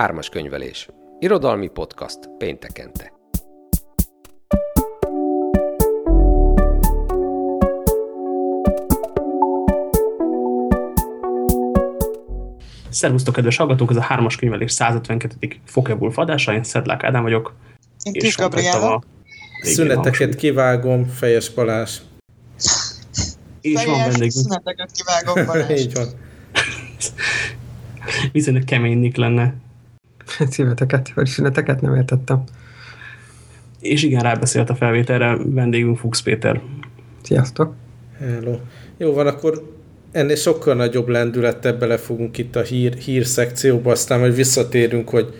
Hármas könyvelés. Irodalmi podcast péntekente. Szervusztok, kedves hallgatók! Ez a hármas könyvelés 152. Fokebulf adása. Én Szedlák Ádám vagyok. Én Kis Gabriela. Szüneteket kivágom, Fejes Balázs. És van vendégünk. Szüneteket kivágom, Balázs. Így van. Viszonylag kemény lenne. Színeteket, vagy szüneteket nem értettem. És igen, rábeszélt a felvételre vendégünk Fuchs Péter. Sziasztok! Hello. Jó van, akkor ennél sokkal nagyobb lendülettel belefogunk itt a hír, hír szekcióba, aztán majd visszatérünk, hogy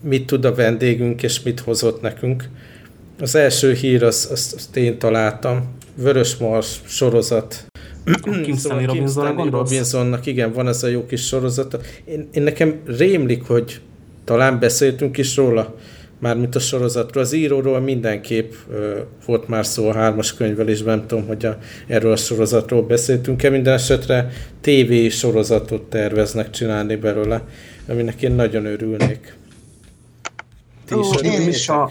mit tud a vendégünk, és mit hozott nekünk. Az első hír, azt, azt, azt én találtam. Vörös Mars sorozat. Kim Stanley Robinsonra Stanley gondolsz? Robinsonnak, igen, van ez a jó kis sorozata. Én, én nekem rémlik, hogy talán beszéltünk is róla, mármint a sorozatról. Az íróról mindenképp ö, volt már szó a hármas könyvelésben, nem tudom, hogy a, erről a sorozatról beszéltünk-e. Minden esetre TV sorozatot terveznek csinálni belőle, aminek én nagyon örülnék. Ti Ó, is én? És a,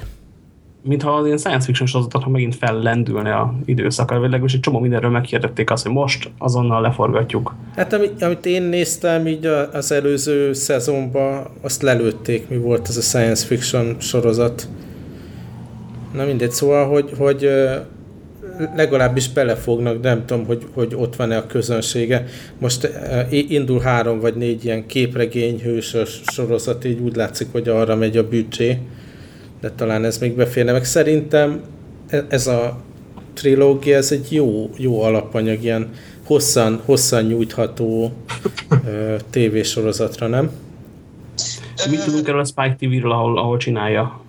mintha az ilyen science fiction sorozatoknak megint fellendülne a időszaka, vagy legalábbis egy csomó mindenről meghirdették azt, hogy most azonnal leforgatjuk. Hát ami, amit én néztem így az előző szezonban, azt lelőtték, mi volt ez a science fiction sorozat. Na mindegy, szóval, hogy, hogy legalábbis belefognak, de nem tudom, hogy, hogy ott van-e a közönsége. Most indul három vagy négy ilyen képregény hősös sorozat, így úgy látszik, hogy arra megy a büdzsé, de talán ez még beférne. Meg szerintem e- ez a trilógia, ez egy jó, jó alapanyag, ilyen hosszan, hosszan nyújtható ö, tévésorozatra, nem? Mit tudunk erről a Spike TV-ről, ahol, ahol csinálja?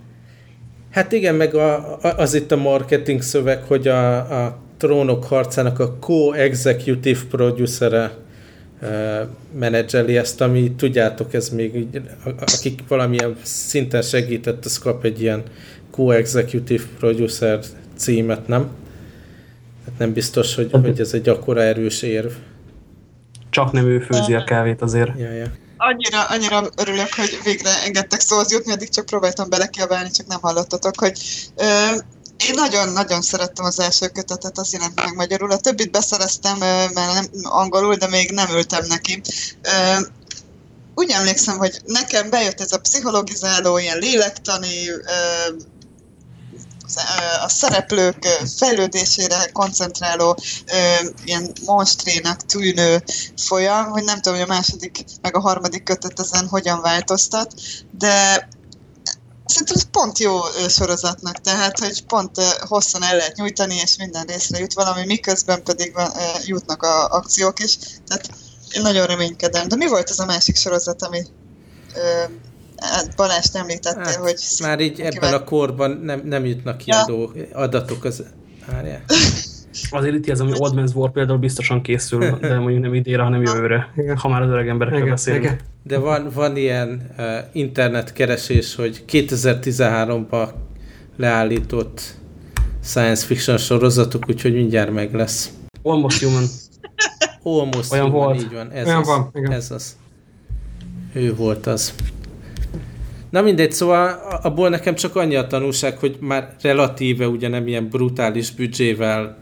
Hát igen, meg a, az itt a marketing szöveg, hogy a, a Trónok harcának a co-executive producere menedzseli ezt, ami tudjátok, ez még így, akik valamilyen szinten segített, az kap egy ilyen co-executive producer címet, nem? Hát nem biztos, hogy, hogy ez egy akkora erős érv. Csak nem ő főzi a kávét azért. Ja, ja. Annyira, annyira örülök, hogy végre engedtek szóhoz jutni, addig csak próbáltam belekiabálni, csak nem hallottatok, hogy ö, én nagyon-nagyon szerettem az első kötetet, az jelent meg magyarul. A többit beszereztem, mert nem angolul, de még nem ültem neki. Úgy emlékszem, hogy nekem bejött ez a pszichologizáló, ilyen lélektani, a szereplők fejlődésére koncentráló ilyen monstrénak tűnő folyam, hogy nem tudom, hogy a második meg a harmadik kötet ezen hogyan változtat, de szerintem ez pont jó sorozatnak, tehát, hogy pont hosszan el lehet nyújtani, és minden részre jut valami, miközben pedig van, jutnak a akciók is, tehát én nagyon reménykedem. De mi volt ez a másik sorozat, ami hát Balázs említette, Hát, hogy... Már így ebben kivel- a korban nem, nem jutnak kiadó adatok az... Várjál. Azért itt ez, ami Old Man's War például biztosan készül, de mondjuk nem idére, hanem jövőre. Igen. Ha már az öreg emberekről Igen, beszélünk. igen. De van, van ilyen uh, internetkeresés, hogy 2013-ban leállított science fiction sorozatok, úgyhogy mindjárt meg lesz. Almost Human. Almost Olyan human, volt. Így van, ez Olyan az. van, igen. Ez az. Ő volt az. Na mindegy, szóval a- abból nekem csak annyi a tanulság, hogy már relatíve ugye nem ilyen brutális büdzsével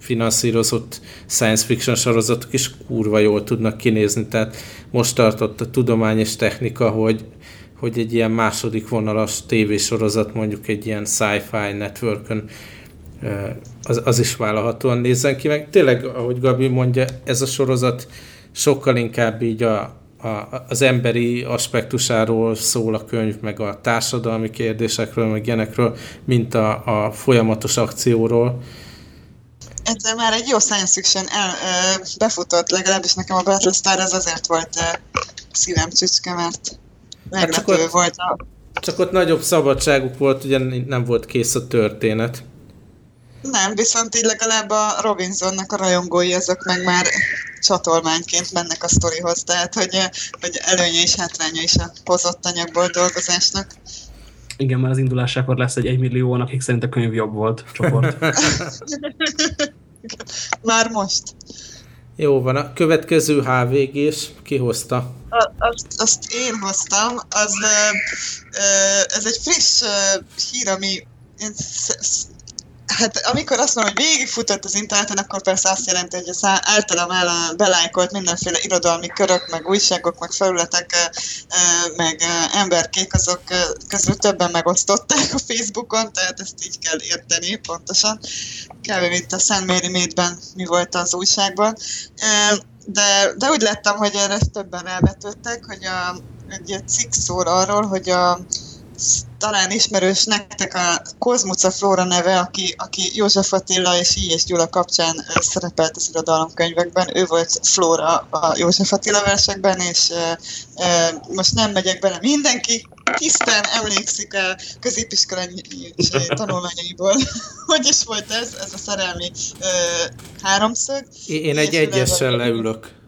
finanszírozott science fiction sorozatok is kurva jól tudnak kinézni, tehát most tartott a tudomány és technika, hogy, hogy egy ilyen második vonalas tévésorozat mondjuk egy ilyen sci-fi networkön az, az is vállalhatóan nézzen ki, meg tényleg, ahogy Gabi mondja, ez a sorozat sokkal inkább így a, a, az emberi aspektusáról szól a könyv, meg a társadalmi kérdésekről, meg ilyenekről, mint a, a folyamatos akcióról. Ezzel már egy jó science fiction el, ö, befutott, legalábbis nekem a Battlestar az azért volt ö, szívem csücske, mert Hát csak meglepő ott- volt a Csak ott nagyobb szabadságuk volt, ugye nem volt kész a történet. Nem, viszont így legalább a Robinsonnak a rajongói azok meg már csatolmányként mennek a sztorihoz, tehát hogy, hogy előnye és hátránya is a hozott anyagból dolgozásnak. Igen, már az indulásakor lesz egy 1 millió, akik szerint a könyv jobb volt csoport. Már most. Jó van, a következő HVG-s kihozta. Azt, azt én hoztam, az, ö, ö, ez egy friss ö, hír, ami én sz- sz- Hát amikor azt mondom, hogy végigfutott az interneten, akkor persze azt jelenti, hogy az általam el belájkolt mindenféle irodalmi körök, meg újságok, meg felületek, meg emberkék, azok közül többen megosztották a Facebookon, tehát ezt így kell érteni pontosan. Kb. mint a Szent Mary Maidben mi volt az újságban. De, de úgy láttam, hogy erre többen rávetődtek, hogy a, egy cikk szól arról, hogy a talán ismerős nektek a Kozmuca Flóra neve, aki, aki József Attila és I. és Gyula kapcsán szerepelt az irodalomkönyvekben. Ő volt Flóra a József Attila versekben, és ö, ö, most nem megyek bele mindenki, tisztán emlékszik a középiskolai tanulmányaiból. hogy is volt ez, ez a szerelmi ö, háromszög. Én egy egyessel leülök.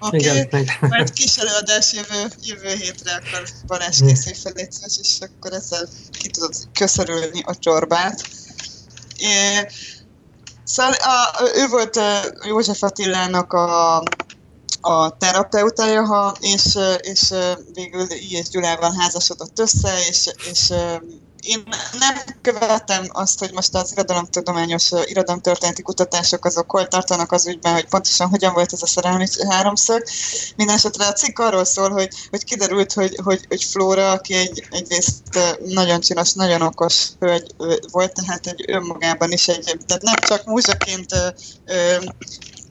Oké, Igen, okay. meg- majd kis előadás jövő, jövő hétre, akkor Balázs készülj fel, és akkor ezzel ki tudod köszörülni a csorbát. É, szóval a, ő volt József Attilának a, a terapeutája, ha, és, és végül I. és Gyulával házasodott össze, és, és én nem követem azt, hogy most az irodalomtudományos, irodalomtörténeti kutatások azok hol tartanak az ügyben, hogy pontosan hogyan volt ez a szerelmi háromszög. Mindenesetre a cikk arról szól, hogy, hogy kiderült, hogy, hogy, hogy Flóra, aki egy, egyrészt nagyon csinos, nagyon okos hölgy volt, tehát egy önmagában is egy, tehát nem csak múzsaként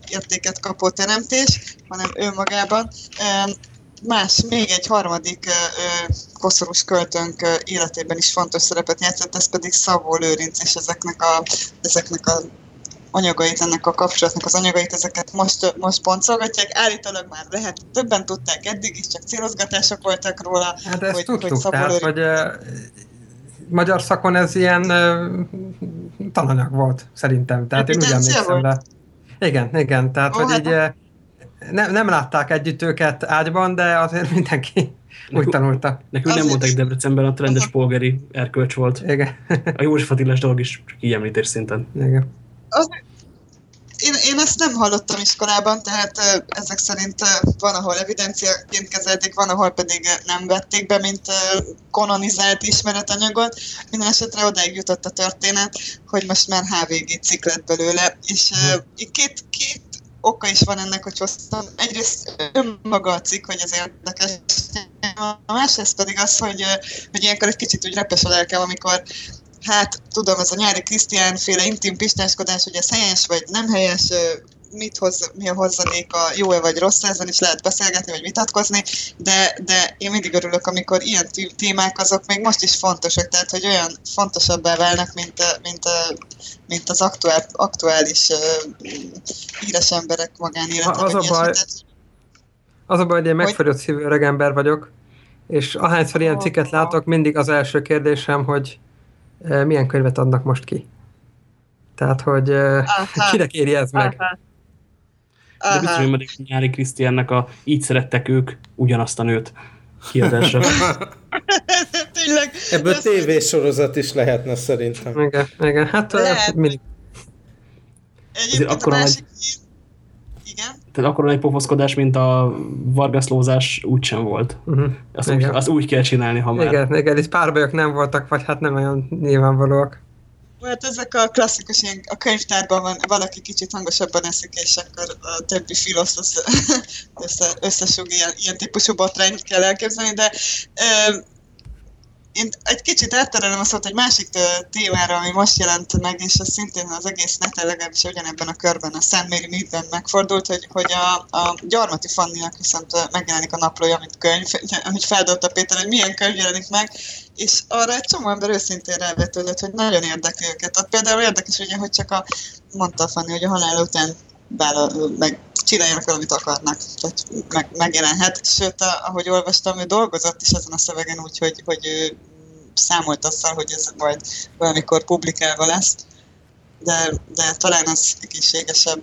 értéket kapó teremtés, hanem önmagában. Más, még egy harmadik ö, koszorús költőnk ö, életében is fontos szerepet játszott, ez pedig Szabó Lőrinc, és ezeknek a, ezeknek a anyagait, ennek a kapcsolatnak az anyagait, ezeket most, most pontolgatják. Állítólag már lehet, többen tudták eddig is, csak célozgatások voltak róla. Hát ezt hogy- tudtuk, hogy Szabó tehát, Lőrinc- hogy magyar szakon ez ilyen ö, tananyag volt, szerintem. Tehát én úgy emlékszem rá. Igen, igen, tehát Ó, hogy hát- így nem, nem látták együtt őket ágyban, de azért mindenki úgy tanulta. Nekünk nem mondták Debrecenben, a rendes polgári erkölcs volt. Igen, A József Attilás dolog is csak így említés szinten. igen. Az, én, én ezt nem hallottam iskolában, tehát ö, ezek szerint ö, van, ahol evidenciaként kezelték, van, ahol pedig nem vették be, mint ö, kanonizált ismeretanyagot. Minden esetre odáig jutott a történet, hogy most már HVG cikk lett belőle, és ö, két, két oka is van ennek, hogy hoztam. Egyrészt önmaga a cikk, hogy ez érdekes, a másrészt pedig az, hogy, hogy ilyenkor egy kicsit úgy repes a lelkem, amikor hát tudom, ez a nyári Krisztián féle intim pistáskodás, hogy ez helyes vagy nem helyes, mit hoz, mi a hozadéka, jó-e vagy rossz, ezen is lehet beszélgetni, vagy vitatkozni, de, de én mindig örülök, amikor ilyen témák azok még most is fontosak, tehát hogy olyan fontosabbá válnak, mint, mint, mint az aktuál, aktuális híres emberek magánélete. Az a baj-. Tehát, Az a baj, hogy én megfagyott szívű öreg ember vagyok, és ahányszor ilyen cikket látok, mindig az első kérdésem, hogy milyen könyvet adnak most ki. Tehát, hogy Aha. kinek éri ez meg? Aha. De biztos, hogy majd nyári Krisztiánnak a Így szerettek ők ugyanazt a nőt kiadásra. Tényleg. Ebből tévésorozat is lehetne szerintem. Igen, igen, hát eh, Lehet. mindig. Egyébként a akkora másik hír... Igen? Tehát akkor egy pofoszkodás, mint a vargaszlózás úgysem volt. Uh-huh. Azt úgy, Igen. azt úgy kell csinálni, ha már. Igen, igen, itt párbajok nem voltak, vagy hát nem olyan nyilvánvalóak. Hát ezek a klasszikus, a könyvtárban van, valaki kicsit hangosabban eszik, és akkor a többi filosz össze, össze, összesúg ilyen, ilyen típusú botrányt kell elképzelni, de én egy kicsit átterelem a szót egy másik témára, ami most jelent meg, és ez szintén az egész neten legalábbis ugyanebben a körben, a Szent Mary Meadben megfordult, hogy, hogy a, a Gyarmati Fanninak viszont megjelenik a naplója, mint könyv, amit feldobta Péter, hogy milyen könyv jelenik meg, és arra egy csomó ember őszintén rávetődött, hogy nagyon érdekli őket. Tehát például érdekes, ugye, hogy csak a, mondta a Fanni, hogy a halál után vállal, meg csináljanak valamit akarnak, tehát meg, megjelenhet. Sőt, a, ahogy olvastam, ő dolgozott is ezen a szövegen úgy, hogy, hogy számolt azzal, hogy ez majd valamikor publikálva lesz, de, de talán az egészségesebb.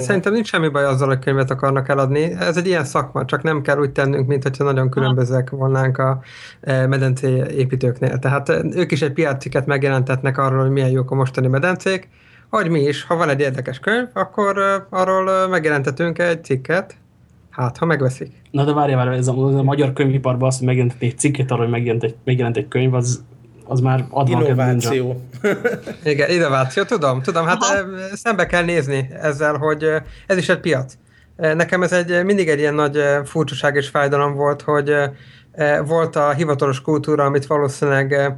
Szerintem nincs semmi baj azzal, hogy könyvet akarnak eladni. Ez egy ilyen szakma, csak nem kell úgy tennünk, mint hogyha nagyon különbözőek volnánk a eh, medencé építőknél. Tehát eh, ők is egy PR cikket megjelentetnek arról, hogy milyen jók a mostani medencék, hogy mi is, ha van egy érdekes könyv, akkor uh, arról megjelentetünk egy cikket, hát ha megveszik. Na de várjál, várjál, ez a, a magyar könyviparban az, hogy megjelent egy cikket arról, hogy megjelent egy, megjelent egy könyv, az, az már adva Innováció. Igen, innováció, tudom, tudom, hát Aha. szembe kell nézni ezzel, hogy ez is egy piac. Nekem ez egy, mindig egy ilyen nagy furcsaság és fájdalom volt, hogy volt a hivatalos kultúra, amit valószínűleg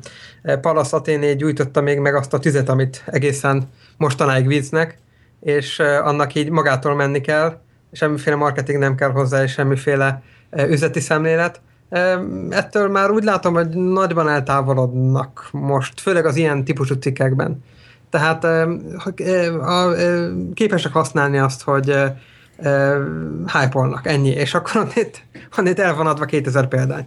Palasz Athéné gyújtotta még meg azt a tüzet, amit egészen mostanáig víznek, és annak így magától menni kell, semmiféle marketing nem kell hozzá, és semmiféle üzleti szemlélet. Ettől már úgy látom, hogy nagyban eltávolodnak most, főleg az ilyen típusú cikkekben. Tehát képesek használni azt, hogy hype ennyi, és akkor onnét, onnét el van adva 2000 példány.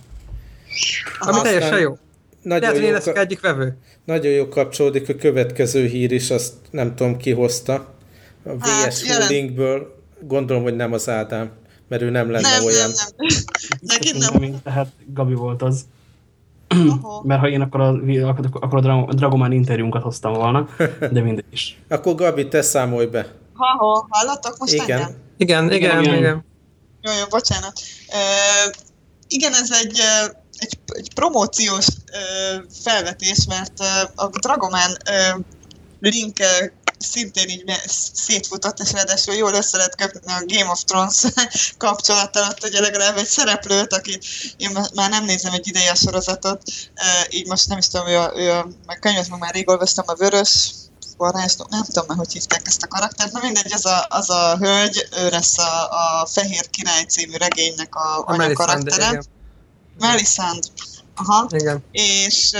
Ami Aztán teljesen jó. Nagyon Lehet, hogy én leszek egyik vevő. Nagyon jó kapcsolódik a következő hír is, azt nem tudom ki hozta. A VS hát, linkből, gondolom, hogy nem az Ádám, mert ő nem lenne nem, olyan. Nem, nem. nem. nem. Tehát Gabi volt az. Mert ha én akkor a, akkor a Dragomán interjúnkat hoztam volna, de mindegy is. Akkor Gabi, te számolj be. Ha-ha, hallatok most igen. engem? Igen, igen, igen. igen. Jó, jó, bocsánat. Uh, igen, ez egy, egy, egy promóciós uh, felvetés, mert uh, a Dragomán uh, link szintén így szétfutott, és ráadásul jól össze lehet köpni a Game of Thrones kapcsolat alatt, ugye legalább egy szereplőt, aki én már nem nézem egy ideje a sorozatot, így most nem is tudom, ő a, ő a meg könyvet meg már rég olvastam, a Vörös varázs, nem tudom már, hogy hívták ezt a karaktert, na mindegy, az a, az a hölgy, ő lesz a, a Fehér Király című regénynek a, a anyakaraktere. Melisandre. Aha. Igen. És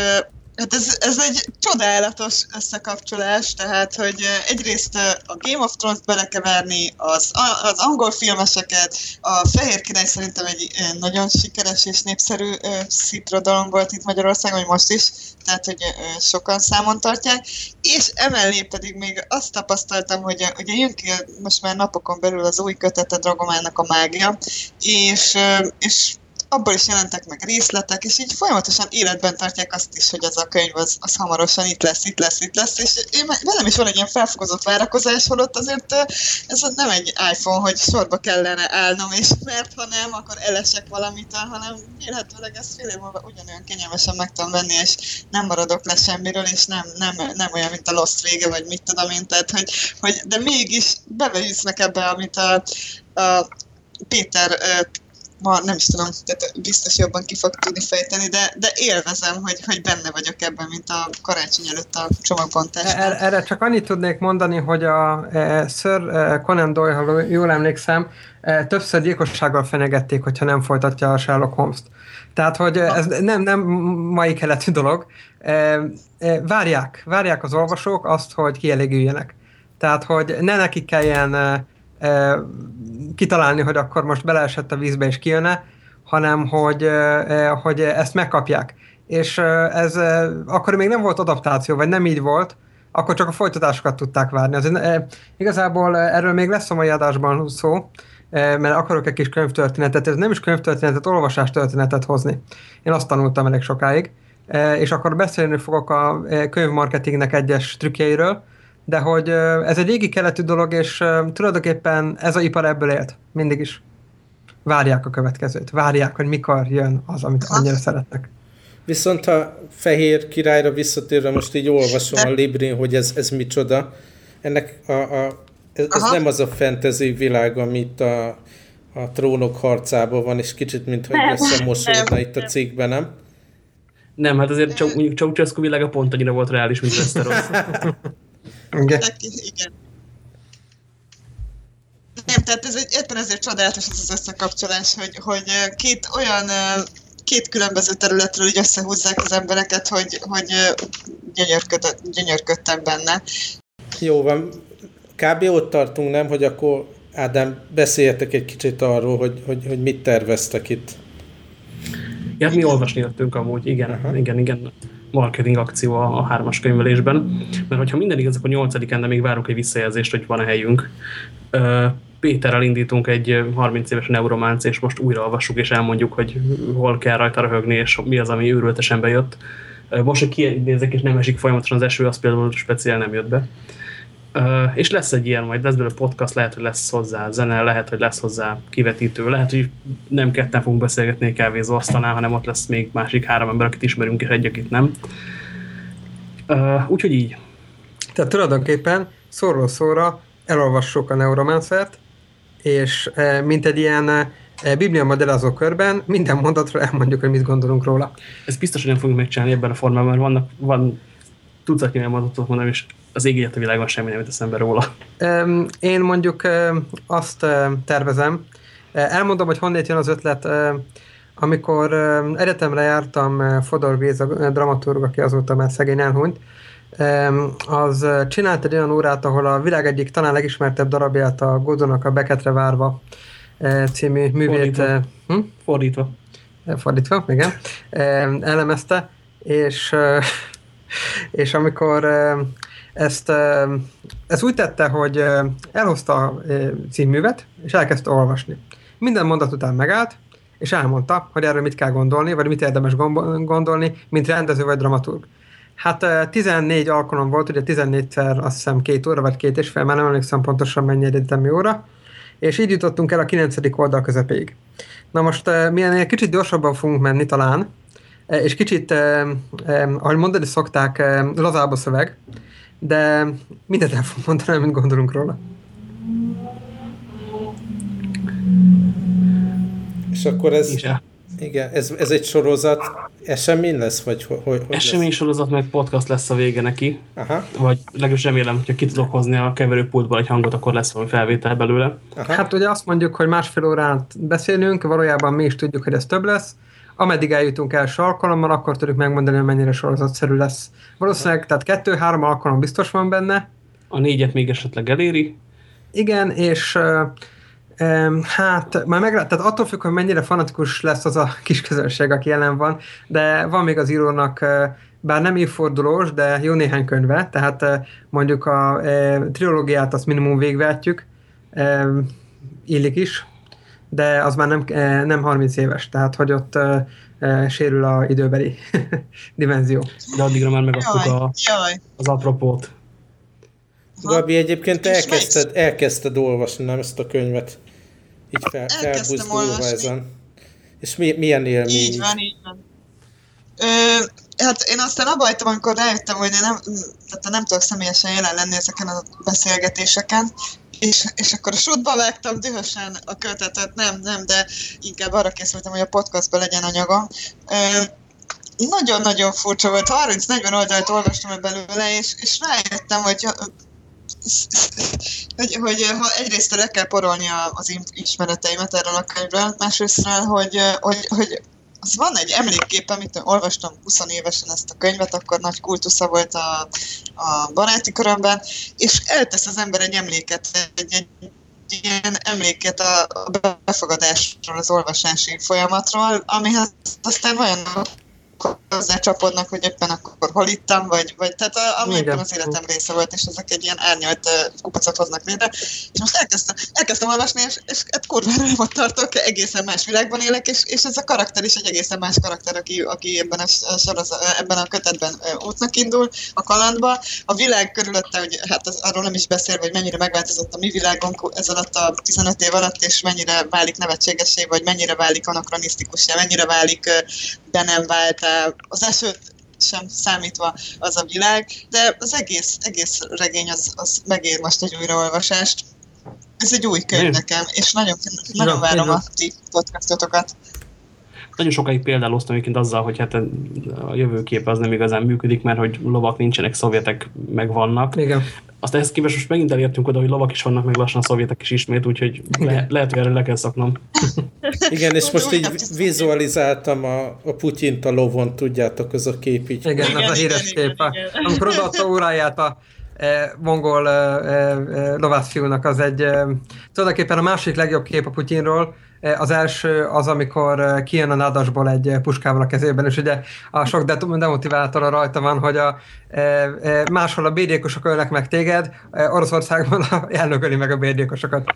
Hát ez, ez egy csodálatos összekapcsolás, tehát, hogy egyrészt a Game of Thrones belekeverni, az, az angol filmeseket, a Fehér Király szerintem egy nagyon sikeres és népszerű szitrodalom volt itt Magyarországon, hogy most is, tehát, hogy sokan számon tartják, és emellé pedig még azt tapasztaltam, hogy ugye jön ki most már napokon belül az új kötete Dragomának a mágia, és, és abból is jelentek meg részletek, és így folyamatosan életben tartják azt is, hogy ez a könyv az, az hamarosan itt lesz, itt lesz, itt lesz, és én, velem is van egy ilyen felfokozott várakozás, holott azért ez nem egy iPhone, hogy sorba kellene állnom, és mert ha nem, akkor elesek valamit, hanem vélhetőleg ezt fél év múlva ugyanolyan kényelmesen meg tudom venni, és nem maradok le semmiről, és nem, nem, nem olyan, mint a Lost vége, vagy mit tudom én, tehát, hogy, hogy de mégis beveűznek ebbe, amit a, a Péter ma nem is tudom, tehát biztos jobban ki fog tudni fejteni, de, de élvezem, hogy, hogy benne vagyok ebben, mint a karácsony előtt a csomagbontás. Erre, erre csak annyit tudnék mondani, hogy a e, Sir e, Conan Doyle, ha jól emlékszem, e, többször gyilkossággal fenyegették, hogyha nem folytatja a Sherlock Holmes-t. Tehát, hogy ez nem, nem mai keletű dolog. E, e, várják, várják az olvasók azt, hogy kielégüljenek. Tehát, hogy ne nekik kelljen e, kitalálni, hogy akkor most beleesett a vízbe és kijönne, hanem hogy, hogy ezt megkapják. És ez akkor még nem volt adaptáció, vagy nem így volt, akkor csak a folytatásokat tudták várni. Azért, igazából erről még lesz a mai adásban szó, mert akarok egy kis könyvtörténetet, ez nem is könyvtörténetet, olvasástörténetet hozni. Én azt tanultam elég sokáig, és akkor beszélni fogok a könyvmarketingnek egyes trükkjeiről, de hogy ez egy régi keletű dolog, és tulajdonképpen ez a ipar ebből élt, mindig is. Várják a következőt, várják, hogy mikor jön az, amit annyira szeretnek. Viszont a fehér királyra visszatérve most így olvasom a Librin, hogy ez, ez micsoda. Ennek a, a, ez, ez nem az a fantasy világ, amit a, a trónok harcában van, és kicsit, mintha összemosódna itt a cikkben, nem? Nem, hát azért csak, mondjuk Ceausescu világa pont annyira volt reális, mint Westeros. Igen. Igen. Nem, tehát ez egy, éppen ezért csodálatos ez az összekapcsolás, hogy, hogy két olyan két különböző területről így összehúzzák az embereket, hogy, hogy gyönyörködtem benne. Jó van. Kb. ott tartunk, nem, hogy akkor Ádám, beszéljetek egy kicsit arról, hogy, hogy, hogy mit terveztek itt. Ja, mi olvasni jöttünk amúgy, igen, Aha. igen, igen marketing akció a, a hármas könyvelésben, mert hogyha minden igaz, akkor nyolcadikán, de még várunk egy visszajelzést, hogy van-e helyünk. Péterrel indítunk egy 30 éves neurománc, és most újra olvassuk, és elmondjuk, hogy hol kell rajta röhögni, és mi az, ami őrültesen bejött. Most, hogy kinézek, és nem esik folyamatosan az eső, az például speciál nem jött be. Uh, és lesz egy ilyen, majd lesz belőle podcast, lehet, hogy lesz hozzá zene, lehet, hogy lesz hozzá kivetítő, lehet, hogy nem ketten fogunk beszélgetni egy kávézó asztalnál, hanem ott lesz még másik három ember, akit ismerünk, és egy, akit nem. Uh, úgyhogy így. Tehát tulajdonképpen szóról szóra elolvassuk a Neuromancert, és e, mint egy ilyen e, biblia modellazó körben minden mondatra elmondjuk, hogy mit gondolunk róla. Ez biztos, hogy nem fogunk megcsinálni ebben a formában, mert vannak, van tucatnyi nem mondatot mondom, és az ég a világon semmi nem eszembe róla. Én mondjuk azt tervezem, elmondom, hogy honnét jön az ötlet, amikor egyetemre jártam, Fodor Géza dramaturg, aki azóta már szegény elhunyt, az csinált egy olyan órát, ahol a világ egyik talán legismertebb darabját, a Godónak a Beketre várva című művét... Fordítva. Hm? Fordítva. Fordítva, igen. Elemezte, és, és amikor ezt, ezt úgy tette, hogy elhozta a címművet, és elkezdte olvasni. Minden mondat után megállt, és elmondta, hogy erről mit kell gondolni, vagy mit érdemes gondolni, mint rendező vagy dramaturg. Hát 14 alkalom volt, ugye 14-szer azt hiszem két óra, vagy két és fél, már nem emlékszem pontosan mennyi egyetemi óra, és így jutottunk el a 9. oldal közepéig. Na most milyen egy kicsit gyorsabban fogunk menni talán, és kicsit, ahogy mondani szokták, lazább a szöveg, de mindent el fogunk mondani, amit gondolunk róla. És akkor ez, igen, ez, ez egy sorozat, esemény lesz, vagy hogy, hogy Esemény lesz? sorozat, meg podcast lesz a vége neki. Aha. Vagy legalábbis remélem, hogyha ki tudok hozni a keverőpultból egy hangot, akkor lesz valami felvétel belőle. Aha. Hát ugye azt mondjuk, hogy másfél órát beszélünk, valójában mi is tudjuk, hogy ez több lesz. Ameddig eljutunk első alkalommal, akkor tudjuk megmondani, hogy mennyire sorozatszerű lesz. Valószínűleg, tehát kettő-három alkalom biztos van benne. A négyet még esetleg eléri. Igen, és uh, Hát, már meg, tehát attól függ, hogy mennyire fanatikus lesz az a kis közönség, aki jelen van, de van még az írónak, bár nem évfordulós, de jó néhány könyve, tehát mondjuk a e, trilógiát azt minimum végvetjük, e, illik is, de az már nem, e, nem 30 éves, tehát hogy ott e, e, sérül a időbeli dimenzió. De addigra már megadtuk jaj, a, jaj. az apropót. Gabi, egyébként elkezdted, elkezdted olvasni, nem ezt a könyvet? Így fel, felbuzdulva ezen. És mi, milyen élmény? Így van, így van. Ö, hát én aztán abba hagytam, amikor rájöttem, hogy én nem, tehát nem tudok személyesen jelen lenni ezeken a beszélgetéseken, és, és akkor a sútba vágtam dühösen a kötetet, nem, nem, de inkább arra készültem, hogy a podcastban legyen anyagom. Nagyon-nagyon furcsa volt, 30-40 oldalt olvastam belőle, és, és rájöttem, hogy hogy, hogy ha egyrészt le kell porolni az ismereteimet erről a könyvről, másrészt, hogy, hogy, hogy az van egy emlékkép, amit olvastam 20 évesen ezt a könyvet, akkor nagy kultusza volt a, a baráti körömben, és eltesz az ember egy emléket, egy, egy ilyen emléket a befogadásról, az olvasási folyamatról, amihez aztán olyan csapodnak, hogy éppen akkor hol ittam, vagy, vagy tehát a, ami éppen az életem része volt, és ezek egy ilyen árnyalt kupacot hoznak létre. És most elkezdtem, elkezdtem olvasni, és, és hát kurvára nem ott tartok, egészen más világban élek, és, és ez a karakter is egy egészen más karakter, aki, aki ebben, a soroz, ebben a kötetben útnak indul a kalandba. A világ körülötte, hogy hát az, arról nem is beszél, hogy mennyire megváltozott a mi világunk ez alatt a 15 év alatt, és mennyire válik nevetségesé, vagy mennyire válik anakronisztikusá, mennyire válik be nem vált az esőt sem számítva az a világ, de az egész, egész regény az, az megér most egy újraolvasást. Ez egy új könyv nekem, és nagyon, nagyon várom a ti podcastotokat nagyon sokáig példáloztam egyébként azzal, hogy hát a jövőkép az nem igazán működik, mert hogy lovak nincsenek, szovjetek meg vannak. Igen. Azt ehhez képest most megint elértünk oda, hogy lovak is vannak, meg lassan a szovjetek is ismét, úgyhogy le, lehet, hogy erre le kell szaknom. Igen, és most így vizualizáltam a, a Putyint a lovon, tudjátok, az a kép így. Igen, igen az a híres kép. Amikor odaadta óráját a e, mongol e, e, lovászfiúnak, az egy e, tulajdonképpen a másik legjobb kép a Putyinról, Eh, az első az, amikor eh, kijön a nadasból egy eh, puskával a kezében, és ugye a sok demotivátora rajta van, hogy a, máshol a bédékosok ölnek meg téged, Oroszországban elnököli meg a bédékosokat.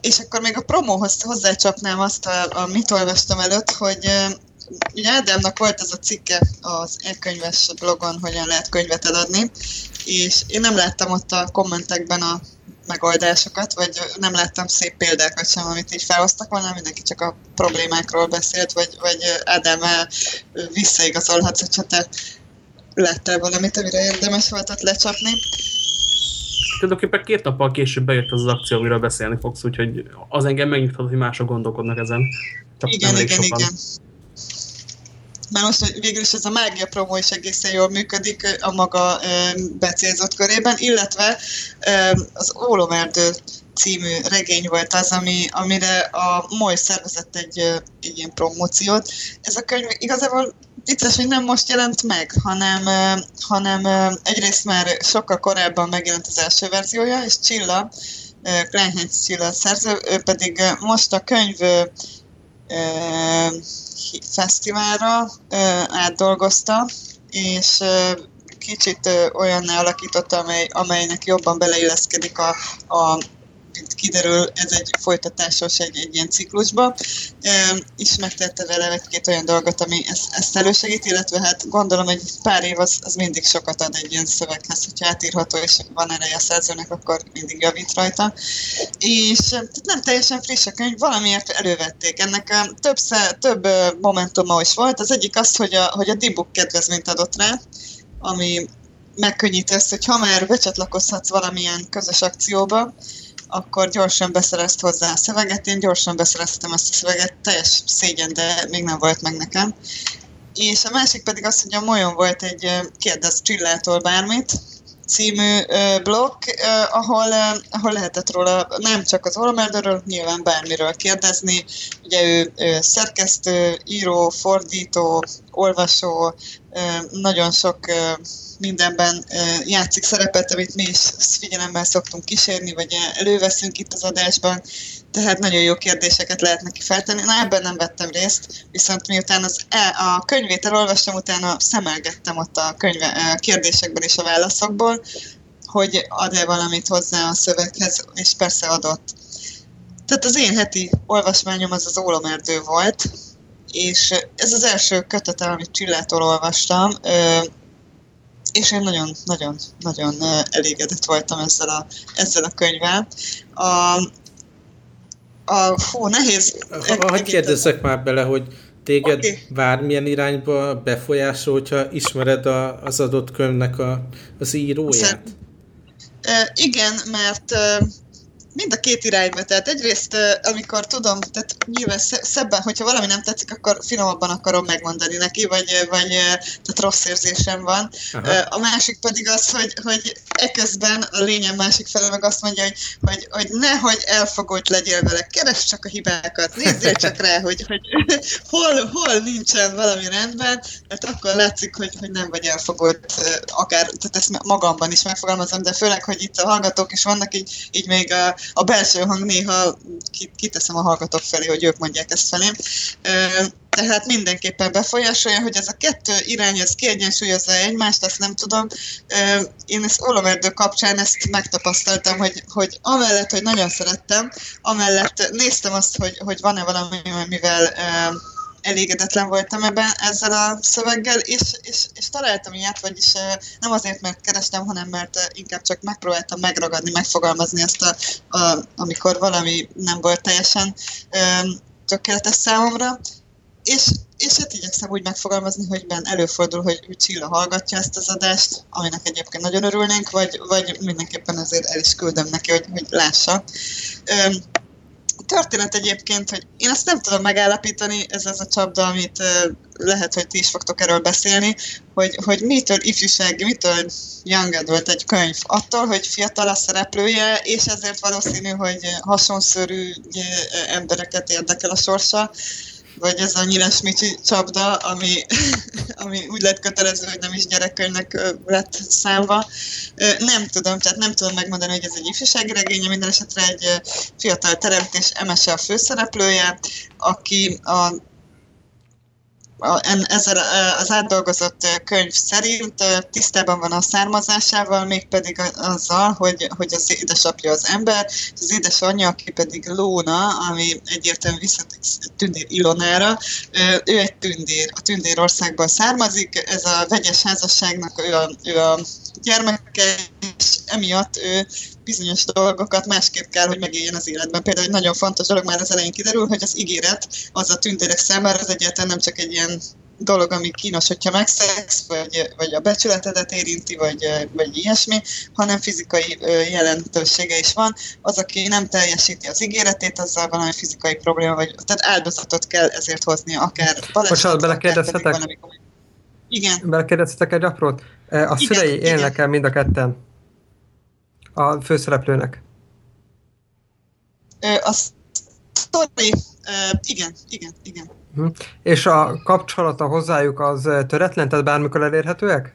És akkor még a promóhoz hozzácsapnám azt, a, amit olvastam előtt, hogy ugye Ádámnak volt ez a cikke az e-könyves blogon, hogyan lehet könyvet eladni, és én nem láttam ott a kommentekben a megoldásokat, vagy nem láttam szép példákat sem, amit így felhoztak volna, mindenki csak a problémákról beszélt, vagy, vagy Ádám visszaigazolhatsz, hogyha te láttál valamit, amire érdemes volt lecsapni. Tulajdonképpen két nappal később bejött az, az akció, amiről beszélni fogsz, úgyhogy az engem megnyugtat, hogy mások gondolkodnak ezen. Csak igen, igen, sokan. igen. Mert most hogy végül is ez a mágia promó is egészen jól működik a maga becélzott körében, illetve az Ólomerdő című regény volt az, ami, amire a MOL szervezett egy, egy ilyen promóciót. Ez a könyv igazából vicces, hogy nem most jelent meg, hanem, hanem egyrészt már sokkal korábban megjelent az első verziója, és Csilla, Kleinheinz Csilla szerző, ő pedig most a könyv fesztiválra átdolgozta, és kicsit olyanná alakította, amely, amelynek jobban beleilleszkedik a, a kiderül, ez egy folytatásos egy, egy ilyen ciklusba, és megtette vele egy-két olyan dolgot, ami ezt, ezt elősegít, illetve hát gondolom, hogy pár év az, az mindig sokat ad egy ilyen szöveghez, hogyha átírható, és van ereje a szerzőnek, akkor mindig javít rajta. És nem teljesen friss a könyv, valamiért elővették. Ennek több, több momentuma is volt. Az egyik az, hogy a, hogy a D-Book kedvezményt adott rá, ami megkönnyíti ezt, hogy ha már becsatlakozhatsz valamilyen közös akcióba, akkor gyorsan beszerezt hozzá a szöveget. Én gyorsan beszereztem ezt a szöveget, teljes szégyen, de még nem volt meg nekem. És a másik pedig az, hogy a Molyon volt egy Kérdez Csillától bármit, című blog, ahol, ahol lehetett róla nem csak az Olmerdőről, nyilván bármiről kérdezni. Ugye ő szerkesztő, író, fordító, olvasó, nagyon sok mindenben játszik szerepet, amit mi is figyelemmel szoktunk kísérni, vagy előveszünk itt az adásban, tehát nagyon jó kérdéseket lehet neki feltenni. Na, ebben nem vettem részt, viszont miután az e, a könyvét elolvastam, utána szemelgettem ott a könyve, kérdésekben és a válaszokból, hogy ad-e valamit hozzá a szöveghez, és persze adott. Tehát az én heti olvasmányom az az Ólomerdő volt, és ez az első kötete, amit Csillától olvastam, és én nagyon, nagyon, nagyon elégedett voltam ezzel a, ezzel a könyvvel. A, a, fú, nehéz. Ha, hogy kérdezzek már bele, hogy téged okay. bármilyen irányba befolyásol, hogyha ismered a, az adott könyvnek a, az íróját? Szerint, igen, mert mind a két irányba. Tehát egyrészt, amikor tudom, tehát nyilván szebben, hogyha valami nem tetszik, akkor finomabban akarom megmondani neki, vagy, vagy tehát rossz érzésem van. Aha. A másik pedig az, hogy, hogy eközben a lényem másik fele meg azt mondja, hogy, hogy, hogy nehogy elfogott legyél vele, keres csak a hibákat, nézzél csak rá, hogy, hogy hol, hol nincsen valami rendben, mert akkor látszik, hogy, hogy nem vagy elfogott, akár, tehát ezt magamban is megfogalmazom, de főleg, hogy itt a hallgatók is vannak, így, így még a, a belső hang néha kiteszem a hallgatók felé, hogy ők mondják ezt felém. Tehát mindenképpen befolyásolja, hogy ez a kettő irány, ez kiegyensúlyozza egymást, azt nem tudom. Én ezt Olomerdő kapcsán ezt megtapasztaltam, hogy, hogy amellett, hogy nagyon szerettem, amellett néztem azt, hogy, hogy van-e valami, mivel elégedetlen voltam ebben ezzel a szöveggel, és, és, és találtam ilyet, vagyis nem azért, mert kerestem, hanem mert inkább csak megpróbáltam megragadni, megfogalmazni ezt, a, a, amikor valami nem volt teljesen tökéletes számomra, és, és hát igyekszem úgy megfogalmazni, hogy ben előfordul, hogy, Csilla hallgatja ezt az adást, aminek egyébként nagyon örülnénk, vagy, vagy mindenképpen azért el is küldöm neki, hogy, hogy lássa történet egyébként, hogy én azt nem tudom megállapítani, ez az a csapda, amit lehet, hogy ti is fogtok erről beszélni, hogy, hogy mitől ifjúsági, mitől young adult egy könyv. Attól, hogy fiatal a szereplője, és ezért valószínű, hogy hasonszörű embereket érdekel a sorsa, vagy ez a nyilas Micsi csapda, ami, ami úgy lett kötelező, hogy nem is gyerekkönyvnek lett számva. Nem tudom, tehát nem tudom megmondani, hogy ez egy ifjúsági regénye, minden esetre egy fiatal teremtés Emese a főszereplője, aki a ezzel az átdolgozott könyv szerint tisztában van a származásával, mégpedig azzal, hogy, hogy az édesapja az ember, az édesanyja, aki pedig Lóna, ami egyértelműen tündér Ilonára, ő egy tündér, a tündér országból származik, ez a vegyes házasságnak ő a, ő a gyermeke, és emiatt ő bizonyos dolgokat másképp kell, hogy megéljen az életben. Például egy nagyon fontos dolog már az elején kiderül, hogy az ígéret az a tündérek számára az egyáltalán nem csak egy ilyen dolog, ami kínos, hogyha megszegsz, vagy, vagy a becsületedet érinti, vagy, vagy ilyesmi, hanem fizikai jelentősége is van. Az, aki nem teljesíti az ígéretét, azzal valami fizikai probléma, vagy tehát áldozatot kell ezért hozni, akár baleset. Bocsánat, belekérdezhetek? Igen. Belekérdezhetek egy aprót? A szülei élnek el mind a ketten? A főszereplőnek? A sztori, igen, igen, igen. Hm. És a kapcsolata hozzájuk az töretlen, tehát bármikor elérhetőek?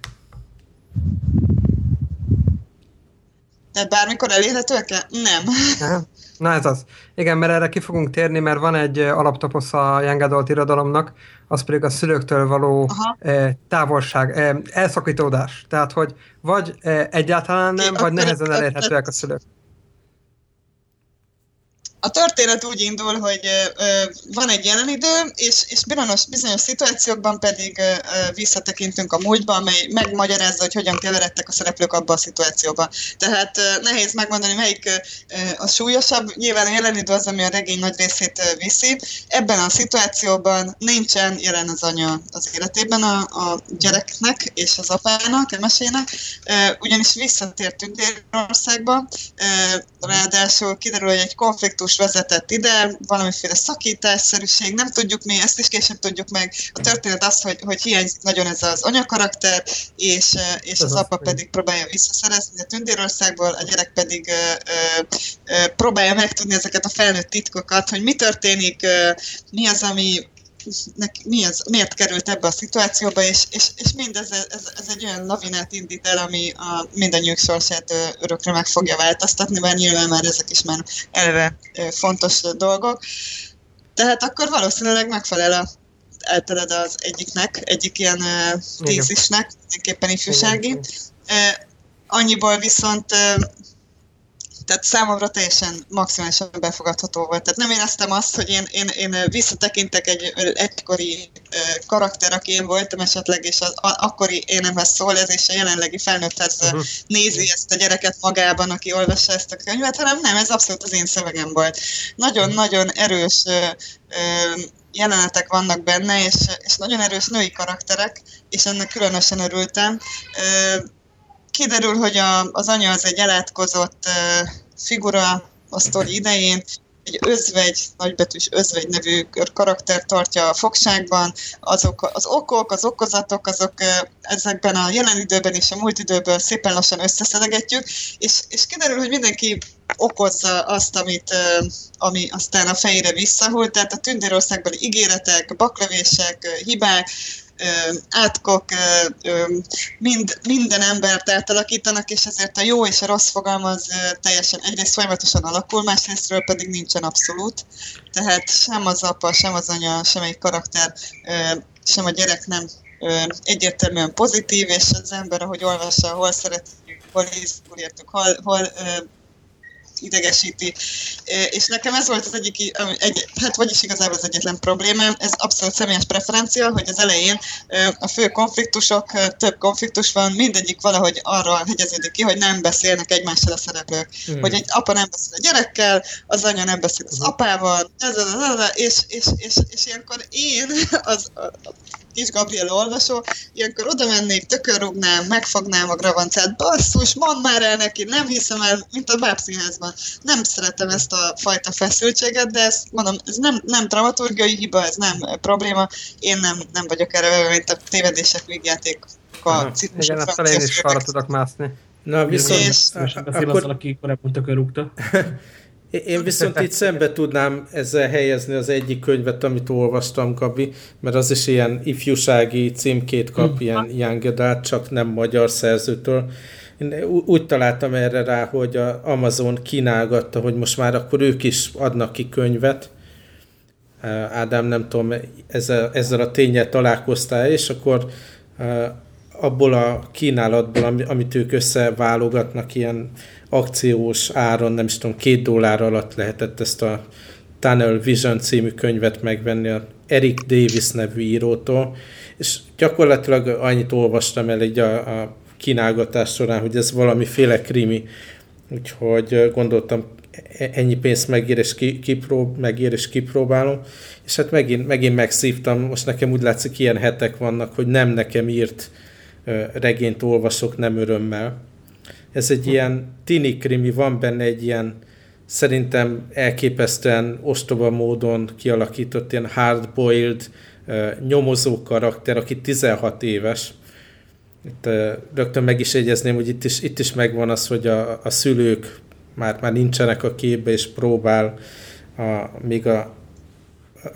Tehát bármikor elérhetőek? Nem. Nem. Na ez az. Igen, mert erre ki fogunk térni, mert van egy alaptoposz a Young Adult irodalomnak, az pedig a szülőktől való Aha. távolság, elszakítódás. Tehát, hogy vagy egyáltalán nem, vagy nehezen elérhetőek a szülők a történet úgy indul, hogy ö, van egy jelen idő, és, és bizonyos, bizonyos szituációkban pedig ö, visszatekintünk a múltba, amely megmagyarázza, hogy hogyan keveredtek a szereplők abba a szituációba. Tehát ö, nehéz megmondani, melyik ö, a súlyosabb. Nyilván a jelen idő az, ami a regény nagy részét ö, viszi. Ebben a szituációban nincsen jelen az anya az életében a, a gyereknek és az apának, a mesének, ö, ugyanis visszatértünk Délországba, ráadásul kiderül, hogy egy konfliktus konfliktus vezetett ide, valamiféle szakításszerűség, nem tudjuk mi, ezt is később tudjuk meg. A történet az, hogy, hogy hiányzik nagyon ez az anyakarakter, és, és az apa pedig próbálja visszaszerezni a Tündérországból, a gyerek pedig ö, ö, próbálja megtudni ezeket a felnőtt titkokat, hogy mi történik, ö, mi az, ami neki, mi ez, miért került ebbe a szituációba, és, és, és mindez ez, ez egy olyan lavinát indít el, ami a mindannyiuk sorsát örökre meg fogja változtatni, mert nyilván már ezek is már eleve fontos dolgok. Tehát akkor valószínűleg megfelel a elteled az egyiknek, egyik ilyen uh, tézisnek, mindenképpen ifjúsági. Uh, annyiból viszont uh, tehát számomra teljesen maximálisan befogadható volt. Tehát nem éreztem azt, hogy én, én, én visszatekintek egy egykori karakter, aki én voltam esetleg, és az akkori énemhez szól ez, és a jelenlegi felnőtthez uh-huh. nézi ezt a gyereket magában, aki olvassa ezt a könyvet, hanem nem, ez abszolút az én szövegem volt. Nagyon-nagyon erős jelenetek vannak benne, és, és nagyon erős női karakterek, és ennek különösen örültem kiderül, hogy a, az anya az egy elátkozott uh, figura a sztori idején, egy özvegy, nagybetűs özvegy nevű karakter tartja a fogságban, azok az okok, az okozatok, azok ezekben a jelen időben és a múlt időből szépen lassan összeszedegetjük, és, és kiderül, hogy mindenki okozza azt, amit, ami aztán a fejére visszahull, tehát a Tündérországbeli ígéretek, baklövések, hibák, átkok mind, minden embert átalakítanak, és ezért a jó és a rossz fogalma az teljesen egyrészt folyamatosan alakul, másrésztről pedig nincsen abszolút. Tehát sem az apa, sem az anya, sem egy karakter, sem a gyerek nem egyértelműen pozitív, és az ember, ahogy olvassa, hol szeretjük, hol izgul értük, hol, hol idegesíti. És nekem ez volt az egyik, egy, hát vagyis igazából az egyetlen problémám, ez abszolút személyes preferencia, hogy az elején a fő konfliktusok, több konfliktus van, mindegyik valahogy arra hegyeződik ki, hogy nem beszélnek egymással a szereplők. Hmm. Hogy egy apa nem beszél a gyerekkel, az anya nem beszél az apával, ez, ez, és, és, és, és ilyenkor én, az, kis Gabriel olvasó, ilyenkor oda mennék, tökörrugnám, megfognám a gravancát, basszus, mondd már el neki, nem hiszem el, mint a bábszínházban. Nem szeretem ezt a fajta feszültséget, de ezt mondom, ez nem, nem dramaturgiai hiba, ez nem probléma, én nem, nem vagyok erre, mint a tévedések végjáték a Igen, ezt én is arra tudok mászni. Na, viszont... És, és beszél akkor... azzal, aki korábban tökörrúgta. Én viszont itt szembe tudnám ezzel helyezni az egyik könyvet, amit olvastam, Gabi, mert az is ilyen ifjúsági címkét kap, mm. ilyen young adult, csak nem magyar szerzőtől. Én úgy találtam erre rá, hogy a Amazon kínálgatta, hogy most már akkor ők is adnak ki könyvet. Ádám, nem tudom, ezzel, ezzel a tényel találkoztál, és akkor abból a kínálatból, amit ők összeválogatnak, ilyen akciós áron, nem is tudom, két dollár alatt lehetett ezt a Tunnel Vision című könyvet megvenni a Eric Davis nevű írótól, és gyakorlatilag annyit olvastam el egy a, a kínálgatás során, hogy ez valamiféle krimi, úgyhogy gondoltam, e, ennyi pénzt megír és, ki, megír és kipróbálom, és hát megint, megint megszívtam, most nekem úgy látszik, ilyen hetek vannak, hogy nem nekem írt regényt olvasok nem örömmel. Ez egy ilyen tini krimi, van benne egy ilyen szerintem elképesztően ostoba módon kialakított ilyen hardboiled nyomozó karakter, aki 16 éves. Itt rögtön meg is egyezném, hogy itt is, itt is megvan az, hogy a, a szülők már, már nincsenek a képbe, és próbál a, még a,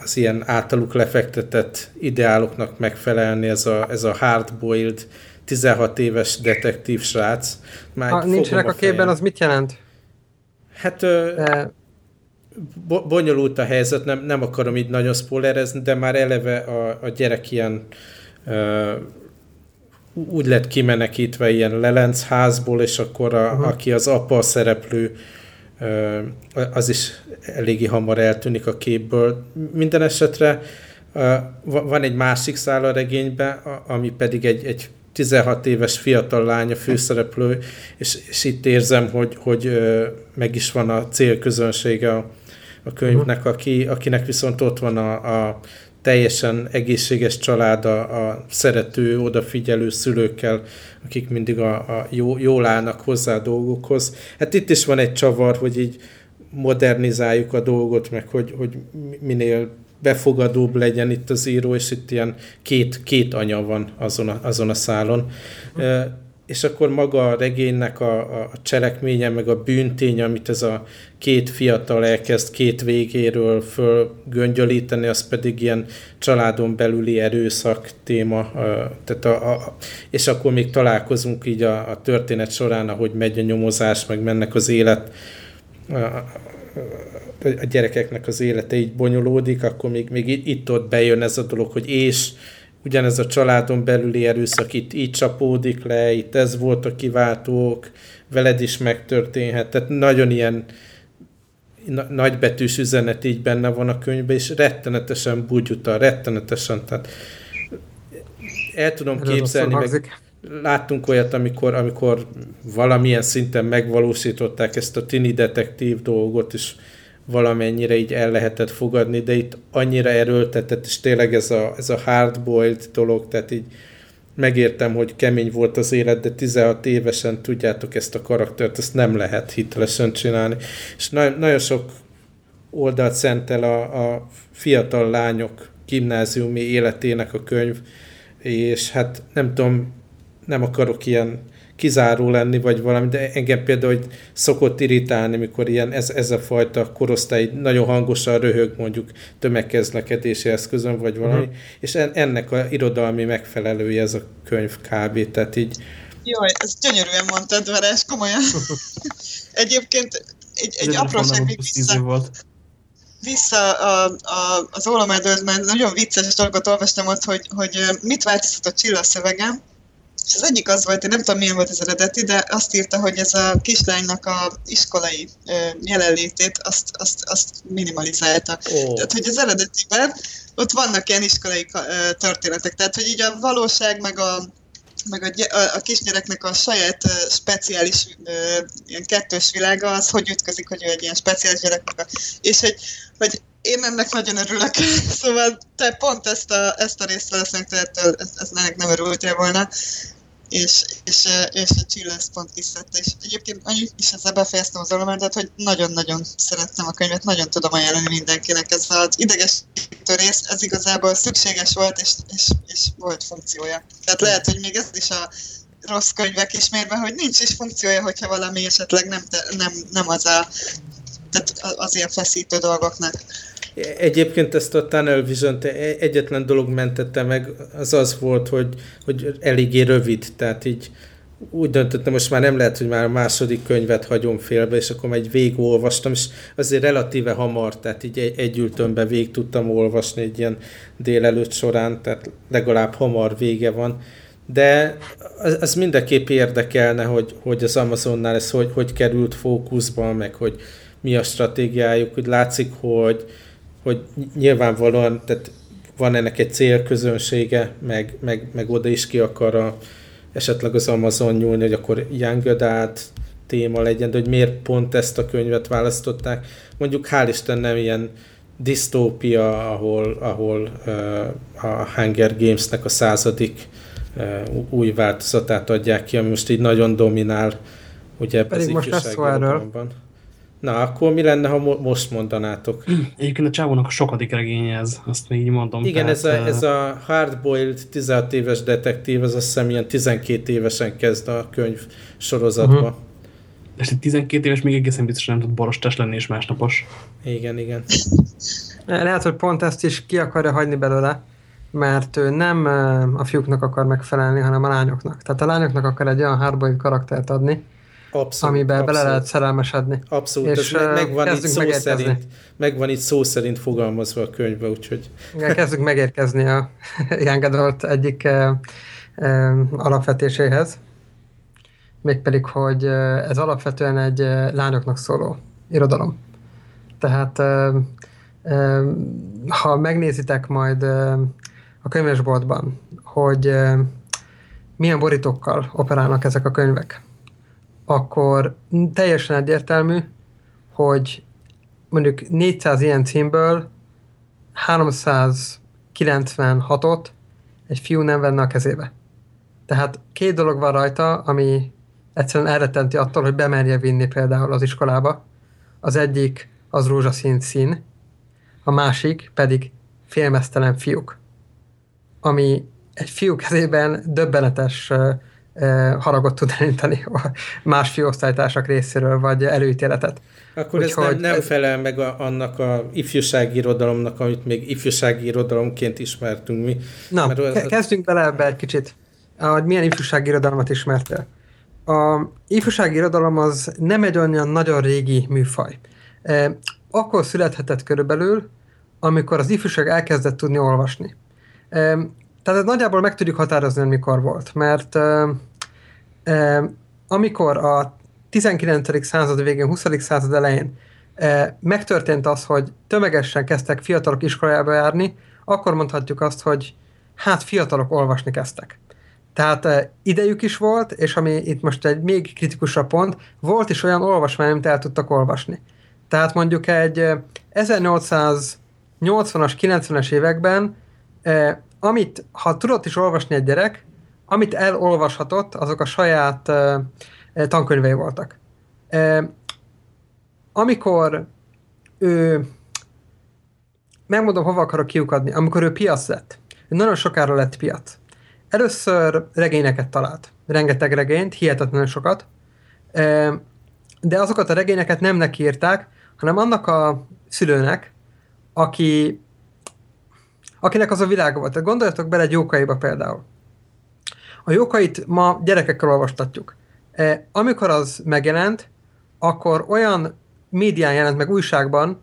az ilyen általuk lefektetett ideáloknak megfelelni ez a, ez a hardboiled 16 éves detektív srác. Már ha nincsenek a, a képben, az mit jelent? Hát de... bo- bonyolult a helyzet, nem, nem akarom így nagyon spoilerezni, de már eleve a, a gyerek ilyen ö, úgy lett kimenekítve ilyen lelencházból, és akkor a, uh-huh. aki az apa szereplő, az is eléggé hamar eltűnik a képből. Minden esetre van egy másik szál a regényben, ami pedig egy, egy 16 éves fiatal lány a főszereplő, és, és itt érzem, hogy, hogy meg is van a célközönsége a, a könyvnek, aki, akinek viszont ott van a, a teljesen egészséges család, a, a szerető, odafigyelő szülőkkel, akik mindig a, a jó, jól állnak hozzá a dolgokhoz. Hát itt is van egy csavar, hogy így modernizáljuk a dolgot, meg hogy, hogy minél befogadóbb legyen itt az író, és itt ilyen két, két anya van azon a, azon a szálon. E, és akkor maga a regénynek a, a cselekménye, meg a bűntény, amit ez a két fiatal elkezd két végéről fölgöngyölíteni, az pedig ilyen családon belüli erőszak téma. Tehát a, a, és akkor még találkozunk így a, a történet során, ahogy megy a nyomozás, meg mennek az élet a gyerekeknek az élete így bonyolódik, akkor még, még itt-ott bejön ez a dolog, hogy és ugyanez a családon belüli erőszak itt így csapódik le, itt ez volt a kiváltók, veled is megtörténhet, tehát nagyon ilyen na- nagybetűs üzenet így benne van a könyvben, és rettenetesen bugyuta, rettenetesen, tehát el tudom képzelni, meg láttunk olyat, amikor, amikor valamilyen szinten megvalósították ezt a tini detektív dolgot, és valamennyire így el lehetett fogadni, de itt annyira erőltetett, és tényleg ez a, ez a hardboiled dolog, tehát így megértem, hogy kemény volt az élet, de 16 évesen tudjátok ezt a karaktert, ezt nem lehet hitelesen csinálni. És na- nagyon sok oldalt szentel a, a fiatal lányok gimnáziumi életének a könyv, és hát nem tudom, nem akarok ilyen kizáró lenni, vagy valami, de engem például hogy szokott irritálni, mikor ilyen ez, ez a fajta korosztály nagyon hangosan röhög mondjuk tömegkezlekedési eszközön, vagy valami, uh-huh. és en, ennek a irodalmi megfelelője ez a könyv kb. Tehát így Jaj, ez gyönyörűen mondtad, Verás, komolyan. Egyébként egy, egy apróság még vissza, volt. vissza a, a, az ólomerdőzben nagyon vicces dolgot olvastam ott, hogy, hogy mit változtatott Csilla szövegem, és az egyik az volt, én nem tudom milyen volt az eredeti, de azt írta, hogy ez a kislánynak a iskolai jelenlétét azt, azt, azt minimalizálta. Oh. Tehát, hogy az eredetiben ott vannak ilyen iskolai történetek, tehát, hogy így a valóság meg a meg a, a, a kisgyereknek a saját uh, speciális uh, ilyen kettős világa, az hogy ütközik, hogy ő egy ilyen speciális gyerek. És hogy, hogy én ennek nagyon örülök. szóval te pont ezt a, ezt a részt valószínűleg te ezt, ezt nem örültél volna és, és, és a Chillers pont kiszedte, és egyébként annyit is ezzel befejeztem az olomentet, hogy nagyon-nagyon szerettem a könyvet, nagyon tudom ajánlani mindenkinek. Ez az idegesítő rész, ez igazából szükséges volt, és, és, és volt funkciója. Tehát lehet, hogy még ez is a rossz könyvek ismérve, hogy nincs is funkciója, hogyha valami esetleg nem, nem, nem az a tehát az ilyen feszítő dolgoknak. Egyébként ezt a Tunnel vision egyetlen dolog mentette meg, az az volt, hogy, hogy eléggé rövid, tehát így úgy döntöttem, most már nem lehet, hogy már a második könyvet hagyom félbe, és akkor egy végigolvastam, és azért relatíve hamar, tehát így egy, egy ültönbe végig tudtam olvasni egy ilyen délelőtt során, tehát legalább hamar vége van. De az, az mindenképp érdekelne, hogy, hogy az Amazonnál ez hogy, hogy került fókuszba, meg hogy mi a stratégiájuk, hogy látszik, hogy, hogy nyilvánvalóan tehát van ennek egy célközönsége, meg, meg, meg oda is ki akar a, esetleg az Amazon nyúlni, hogy akkor Young Adult téma legyen, de hogy miért pont ezt a könyvet választották. Mondjuk hál' Isten nem ilyen disztópia, ahol, ahol uh, a Hunger Games-nek a századik uh, új változatát adják ki, ami most így nagyon dominál. Ugye Pedig most lesz szó erről. Na, akkor mi lenne, ha mo most mondanátok? Egyébként a csávónak a sokadik regénye ez, azt még így mondom. Igen, tehát, ez, a, ez a Hardboiled 16 éves detektív, az azt hiszem ilyen 12 évesen kezd a könyv sorozatba. Uh-huh. És 12 éves még egészen biztosan nem tud borostás lenni és másnapos. Igen, igen. Lehet, hogy pont ezt is ki akarja hagyni belőle, mert ő nem a fiúknak akar megfelelni, hanem a lányoknak. Tehát a lányoknak akar egy olyan hardboiled karaktert adni, Abszolút, amiben abszolút. bele lehet szerelmesedni. Abszolút, és ez megvan itt szó szerint, megvan itt szó szerint fogalmazva a könyvbe, úgyhogy... Igen, kezdünk megérkezni a Young Adult egyik eh, eh, alapvetéséhez. Mégpedig, hogy ez alapvetően egy lányoknak szóló irodalom. Tehát eh, eh, ha megnézitek majd a könyvesboltban, hogy milyen borítókkal operálnak ezek a könyvek, akkor teljesen egyértelmű, hogy mondjuk 400 ilyen címből 396-ot egy fiú nem venne a kezébe. Tehát két dolog van rajta, ami egyszerűen elretenti attól, hogy bemerje vinni például az iskolába. Az egyik az rózsaszín szín, a másik pedig félmeztelen fiúk. Ami egy fiú kezében döbbenetes haragot tud elintani más fiosztálytársak részéről, vagy előítéletet. Akkor Úgy, ez nem, nem felel meg a, annak a ifjúsági irodalomnak, amit még ifjúsági irodalomként ismertünk mi. Na, Mert az... kezdjünk bele ebbe egy kicsit, hogy milyen ifjúsági irodalmat ismertél. A ifjúsági irodalom az nem egy olyan nagyon régi műfaj. Akkor születhetett körülbelül, amikor az ifjúság elkezdett tudni olvasni. Tehát nagyjából meg tudjuk határozni, mikor volt, mert amikor a 19. század végén, 20. század elején megtörtént az, hogy tömegesen kezdtek fiatalok iskolájába járni, akkor mondhatjuk azt, hogy hát fiatalok olvasni kezdtek. Tehát idejük is volt, és ami itt most egy még kritikusabb pont, volt is olyan olvasmány, amit el tudtak olvasni. Tehát mondjuk egy 1880-as, 90-es években amit, ha tudott is olvasni egy gyerek, amit elolvashatott, azok a saját uh, tankönyvei voltak. Uh, amikor ő, megmondom, hova akarok kiukadni, amikor ő piac lett, nagyon sokára lett piac. Először regényeket talált, rengeteg regényt, hihetetlenül sokat, uh, de azokat a regényeket nem neki írták, hanem annak a szülőnek, aki akinek az a világa volt. Tehát gondoljatok bele egy jókaiba például. A jókait ma gyerekekkel olvastatjuk. E, amikor az megjelent, akkor olyan médián jelent meg újságban,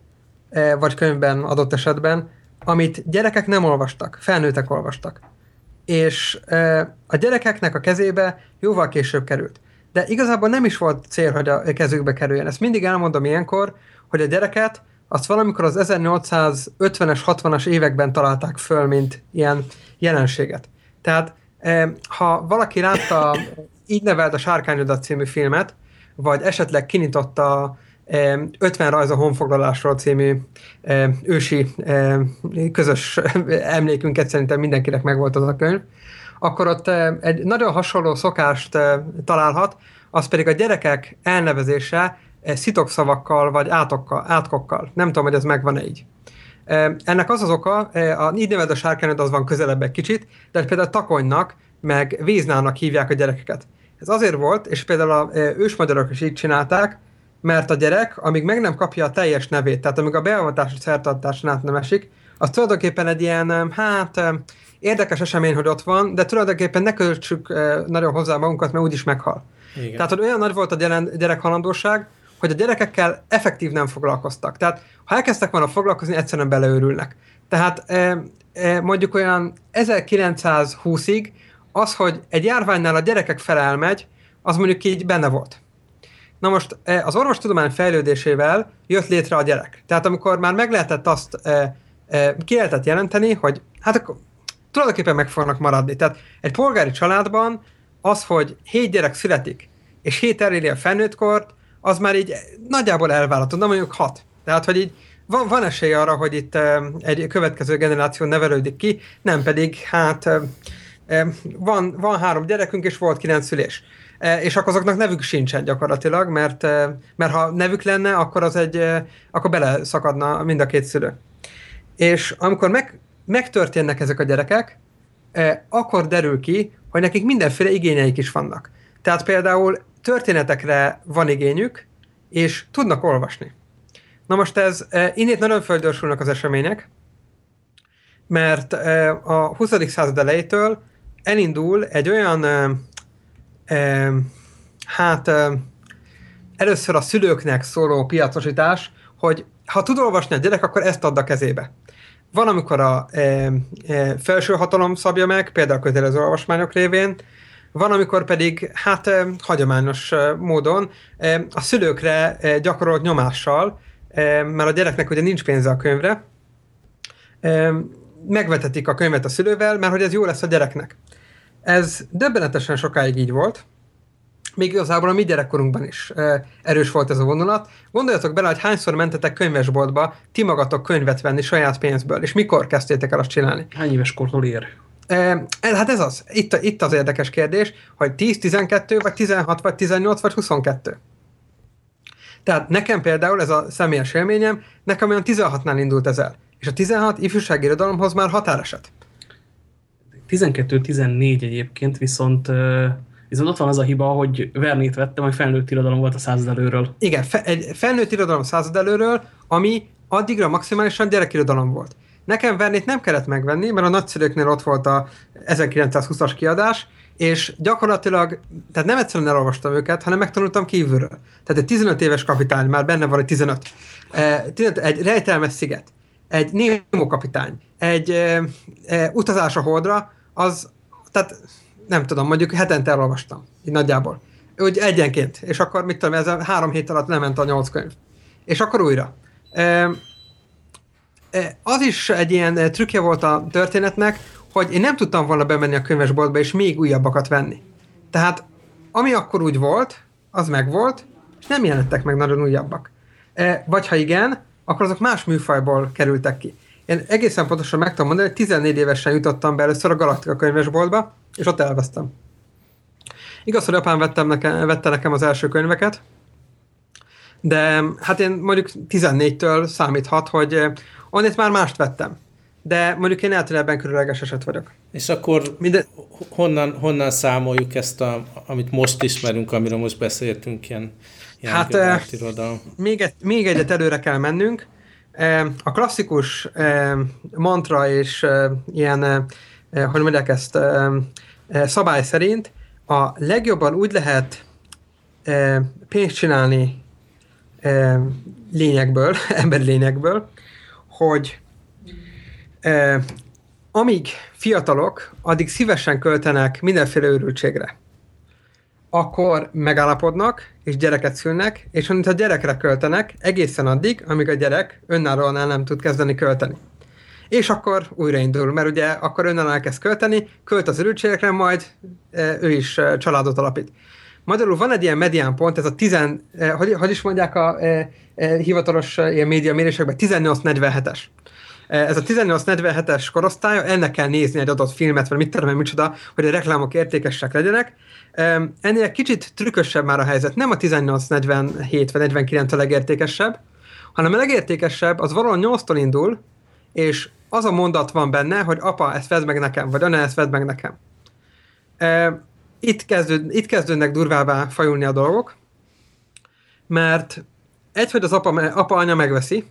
e, vagy könyvben adott esetben, amit gyerekek nem olvastak, felnőttek olvastak. És e, a gyerekeknek a kezébe jóval később került. De igazából nem is volt cél, hogy a kezükbe kerüljön. Ezt mindig elmondom ilyenkor, hogy a gyereket azt valamikor az 1850-es, 60-as években találták föl, mint ilyen jelenséget. Tehát eh, ha valaki látta így nevelt a Sárkányodat című filmet, vagy esetleg kinyitotta 50 rajz a honfoglalásról című ősi közös emlékünket szerintem mindenkinek megvolt az a könyv, akkor ott egy nagyon hasonló szokást találhat, az pedig a gyerekek elnevezése szitokszavakkal vagy átokkal, átkokkal. Nem tudom, hogy ez megvan-e így. Eh, ennek az az oka, eh, a, így neved a sárkányod az van közelebb egy kicsit, de például takonynak, meg víznának hívják a gyerekeket. Ez azért volt, és például a ősmagyarok is így csinálták, mert a gyerek, amíg meg nem kapja a teljes nevét, tehát amíg a beavatási szertartáson át nem esik, az tulajdonképpen egy ilyen, hát érdekes esemény, hogy ott van, de tulajdonképpen ne költsük eh, nagyon hozzá magunkat, mert úgyis meghal. Igen. Tehát, hogy olyan nagy volt a gyere- gyerekhalandóság, hogy a gyerekekkel effektív nem foglalkoztak. Tehát, ha elkezdtek volna foglalkozni, egyszerűen beleőrülnek. Tehát e, e, mondjuk olyan 1920-ig az, hogy egy járványnál a gyerekek felelmegy, az mondjuk így benne volt. Na most e, az orvostudomány fejlődésével jött létre a gyerek. Tehát amikor már meg lehetett azt, e, e, ki lehetett jelenteni, hogy hát akkor tulajdonképpen meg fognak maradni. Tehát egy polgári családban az, hogy hét gyerek születik, és hét eléri a felnőttkort, az már így nagyjából elvárható, de mondjuk hat. Tehát, hogy így van, van esély arra, hogy itt egy következő generáció nevelődik ki, nem pedig, hát van, van három gyerekünk, és volt kilenc szülés. És akkor azoknak nevük sincsen gyakorlatilag, mert, mert ha nevük lenne, akkor az egy, akkor beleszakadna mind a két szülő. És amikor meg, megtörténnek ezek a gyerekek, akkor derül ki, hogy nekik mindenféle igényeik is vannak. Tehát például történetekre van igényük, és tudnak olvasni. Na most ez, e, innét nagyon földgyorsulnak az események, mert e, a 20. század elejétől elindul egy olyan, e, hát először a szülőknek szóló piacosítás, hogy ha tud olvasni a gyerek, akkor ezt add a kezébe. Van, amikor a e, e, felső hatalom szabja meg, például kötelező olvasmányok révén, van, amikor pedig hát hagyományos módon a szülőkre gyakorolt nyomással, mert a gyereknek ugye nincs pénze a könyvre, megvetetik a könyvet a szülővel, mert hogy ez jó lesz a gyereknek. Ez döbbenetesen sokáig így volt, még igazából a mi gyerekkorunkban is erős volt ez a vonulat. Gondoljatok bele, hogy hányszor mentetek könyvesboltba ti magatok könyvet venni saját pénzből, és mikor kezdtétek el azt csinálni? Hány éves kortól ér? Hát ez az. Itt, itt az érdekes kérdés, hogy 10, 12, vagy 16, vagy 18, vagy 22. Tehát nekem például ez a személyes élményem, nekem olyan 16-nál indult ez el. És a 16 ifjúsági irodalomhoz már határeset. 12-14 egyébként, viszont viszont ott van az a hiba, hogy Vernét vettem, hogy felnőtt irodalom volt a század előről. Igen, fe, egy felnőtt irodalom század előről, ami addigra maximálisan gyerekirodalom volt. Nekem Vernét nem kellett megvenni, mert a nagyszülőknél ott volt a 1920-as kiadás, és gyakorlatilag, tehát nem egyszerűen elolvastam őket, hanem megtanultam kívülről. Tehát egy 15 éves kapitány, már benne van egy 15. Egy rejtelmes sziget, egy Nemo kapitány, egy e, e, utazás a holdra, az, tehát nem tudom, mondjuk hetente elolvastam, így nagyjából. Úgy egyenként, és akkor mit tudom, ez a három hét alatt lement a nyolc könyv. És akkor újra. Az is egy ilyen trükkje volt a történetnek, hogy én nem tudtam volna bemenni a könyvesboltba és még újabbakat venni. Tehát ami akkor úgy volt, az meg volt, és nem jelentek meg nagyon újabbak. Vagy ha igen, akkor azok más műfajból kerültek ki. Én egészen pontosan meg tudom mondani, hogy 14 évesen jutottam be először a Galaktika könyvesboltba, és ott elvesztem. Igaz, hogy apám vettem nekem, vette nekem az első könyveket, de hát én mondjuk 14-től számíthat, hogy onnét már mást vettem. De mondjuk én hogy ebben különleges eset vagyok. És akkor Minden... honnan, honnan számoljuk ezt, a, amit most ismerünk, amiről most beszéltünk, ilyen, ilyen hát még, egy, még egyet előre kell mennünk. A klasszikus mantra és ilyen, hogy mondják ezt, szabály szerint a legjobban úgy lehet pénzt csinálni lényekből, emberi lényekből, hogy amíg fiatalok, addig szívesen költenek mindenféle őrültségre. Akkor megállapodnak, és gyereket szülnek, és amit a gyerekre költenek, egészen addig, amíg a gyerek önállóan nem tud kezdeni költeni. És akkor újraindul, mert ugye akkor önállóan elkezd költeni, költ az örültségekre, majd ő is családot alapít. Magyarul van egy ilyen medián pont, ez a 10, hogy, hogy is mondják a e, e, hivatalos ilyen média mérésekben, 18-47-es. Ez a 18-47-es korosztálya, ennek kell nézni egy adott filmet, vagy mit tudom micsoda, hogy a reklámok értékesek legyenek. Ennél kicsit trükkösebb már a helyzet. Nem a 18-47 vagy 49 a legértékesebb, hanem a legértékesebb az valahol 8-tól indul, és az a mondat van benne, hogy apa, ezt vedd meg nekem, vagy anya, ezt vedd meg nekem. Itt, kezdőd, itt kezdődnek durvává fajulni a dolgok, mert egy, hogy az apa, apa anya megveszi,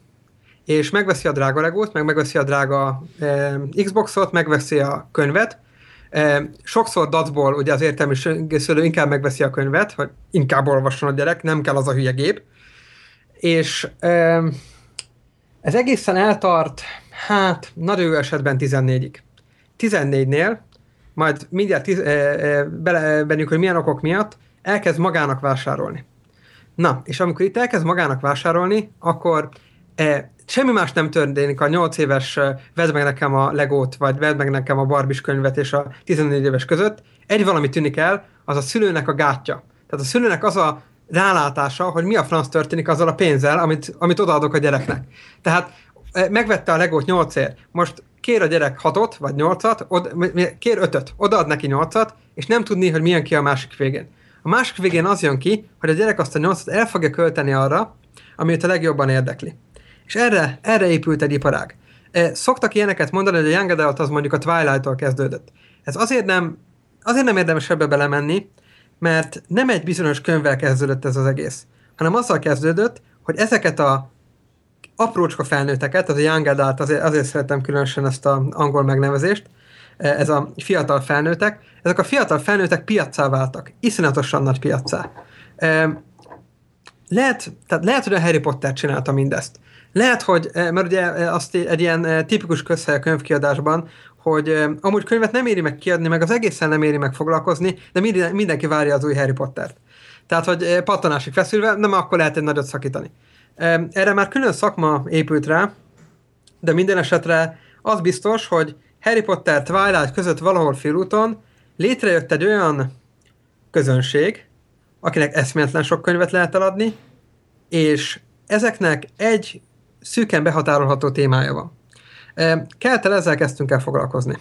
és megveszi a drága legót, meg megveszi a drága e, Xboxot, megveszi a könyvet, e, sokszor dacból ugye az értelmi szülő inkább megveszi a könyvet, hogy inkább olvasson a gyerek, nem kell az a hülye gép, és e, ez egészen eltart, hát nagyon esetben 14-ig. 14-nél, majd mindjárt tiz, e, e, bele, hogy milyen okok miatt, elkezd magának vásárolni. Na, és amikor itt elkezd magának vásárolni, akkor e, semmi más nem történik a 8 éves vedd meg nekem a legót, vagy vedd meg nekem a Barbis könyvet és a 14 éves között. Egy valami tűnik el, az a szülőnek a gátja. Tehát a szülőnek az a rálátása, hogy mi a franc történik azzal a pénzzel, amit, amit odaadok a gyereknek. Tehát megvette a legót 8 ér, most kér a gyerek 6-ot, vagy 8-at, od, kér 5-öt, odaad neki 8-at, és nem tudni, hogy milyen ki a másik végén. A másik végén az jön ki, hogy a gyerek azt a 8 el fogja költeni arra, amit a legjobban érdekli. És erre, erre épült egy iparág. E, szoktak ilyeneket mondani, hogy a Young Adult az mondjuk a Twilight-tól kezdődött. Ez azért nem, azért nem érdemes ebbe belemenni, mert nem egy bizonyos könyvvel kezdődött ez az egész, hanem azzal kezdődött, hogy ezeket a aprócska felnőtteket, az a Young Adult, azért, azért szeretem különösen ezt az angol megnevezést, e, ez a fiatal felnőttek, ezek a fiatal felnőttek piacá váltak, iszonyatosan nagy piacá. E, lehet, tehát lehet, hogy a Harry Potter csinálta mindezt. Lehet, hogy, e, mert ugye azt egy ilyen tipikus közhely a könyvkiadásban, hogy amúgy könyvet nem éri meg kiadni, meg az egészen nem éri meg foglalkozni, de mindenki várja az új Harry Pottert. Tehát, hogy pattanásig feszülve, nem akkor lehet egy nagyot szakítani. Erre már külön szakma épült rá, de minden esetre az biztos, hogy Harry Potter Twilight között valahol félúton létrejött egy olyan közönség, akinek eszméletlen sok könyvet lehet eladni, és ezeknek egy szűken behatárolható témája van. Keltel ezzel kezdtünk el foglalkozni.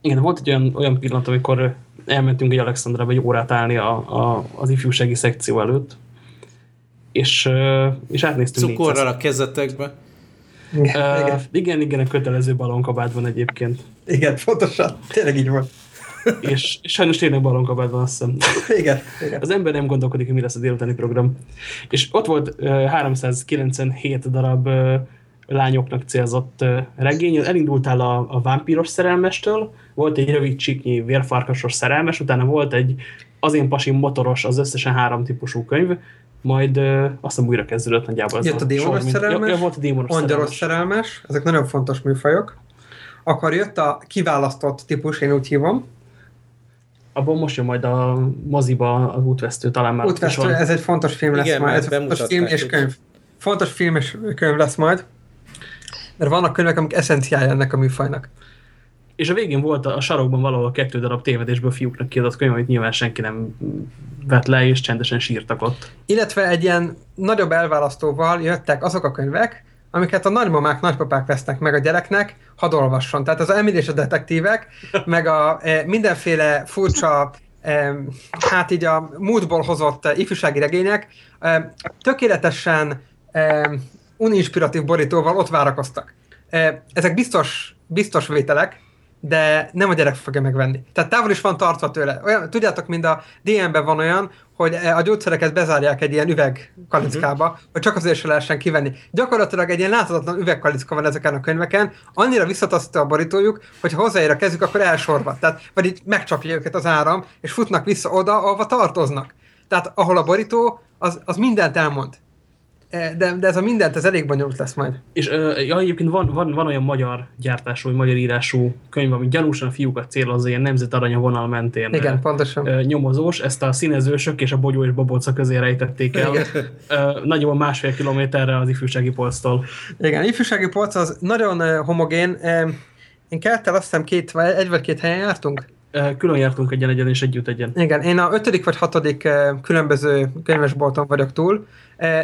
Igen, volt egy olyan, olyan pillanat, amikor elmentünk egy Alexandrába egy órát állni a, a, az ifjúsági szekció előtt, és, és átnéztünk Cukorral a kezetekbe. Igen, uh, igen. igen, igen, a kötelező balonkabát van egyébként. Igen, pontosan. Tényleg így volt. és, és sajnos tényleg balonkabát van, azt hiszem. Igen, igen. Az ember nem gondolkodik, hogy mi lesz a délutáni program. És ott volt uh, 397 darab uh, lányoknak célzott uh, regény. Elindultál a, a vámpíros szerelmestől, volt egy rövid csiknyi vérfarkasos szerelmes, utána volt egy az én pasim motoros, az összesen három típusú könyv, majd uh, azt hiszem újra kezdődött nagyjából. Ez jött a, a démonos sor, szerelmes, ja, ja, volt a démonos angyalos szerelmes. szerelmes, ezek nagyon fontos műfajok. Akkor jött a kiválasztott típus, én úgy hívom. Abban most jön majd a moziba az útvesztő, talán már Útvesztő, ez egy fontos film lesz Igen, majd. Ez fontos film és könyv. Fontos film és könyv lesz majd. Mert vannak könyvek, amik eszenciája ennek a műfajnak és a végén volt a, sarokban valahol kettő darab tévedésből fiúknak kiadott könyv, amit nyilván senki nem vett le, és csendesen sírtak ott. Illetve egy ilyen nagyobb elválasztóval jöttek azok a könyvek, amiket a nagymamák, nagypapák vesznek meg a gyereknek, hadd olvasson. Tehát az Emil és a detektívek, meg a e, mindenféle furcsa, e, hát így a múltból hozott ifjúsági regények e, tökéletesen uninspiratív borítóval ott várakoztak. Ezek biztos, biztos vételek, de nem a gyerek fogja megvenni. Tehát távol is van tartva tőle. Olyan, tudjátok, mind a DM-ben van olyan, hogy a gyógyszereket bezárják egy ilyen üvegkalickába, uh-huh. hogy csak azért se lehessen kivenni. Gyakorlatilag egy ilyen láthatatlan üvegkalicka van ezeken a könyveken, annyira visszatasztja a borítójuk, hogy ha hozzáér a kezük, akkor elsorvad. Tehát, vagy így megcsapja őket az áram, és futnak vissza oda, ahova tartoznak. Tehát ahol a borító, az, az mindent elmond. E, de, de ez a mindent, ez elég bonyolult lesz majd. És uh, ja, egyébként van, van, van olyan magyar gyártású, vagy magyar írású könyv, ami gyanúsan a fiúkat célozza, ilyen nemzet aranya vonal mentén. Igen, uh, pontosan. Uh, nyomozós, ezt a színezősök és a bogyó és babóca közé rejtették el. Uh, nagyjából másfél kilométerre az ifjúsági polctól. Igen, ifjúsági polc az nagyon uh, homogén. Uh, én keltel azt hiszem két, vagy egy vagy két helyen jártunk. Külön jártunk egyen egyen és együtt egyen. Igen, én a ötödik vagy hatodik különböző könyvesbolton vagyok túl.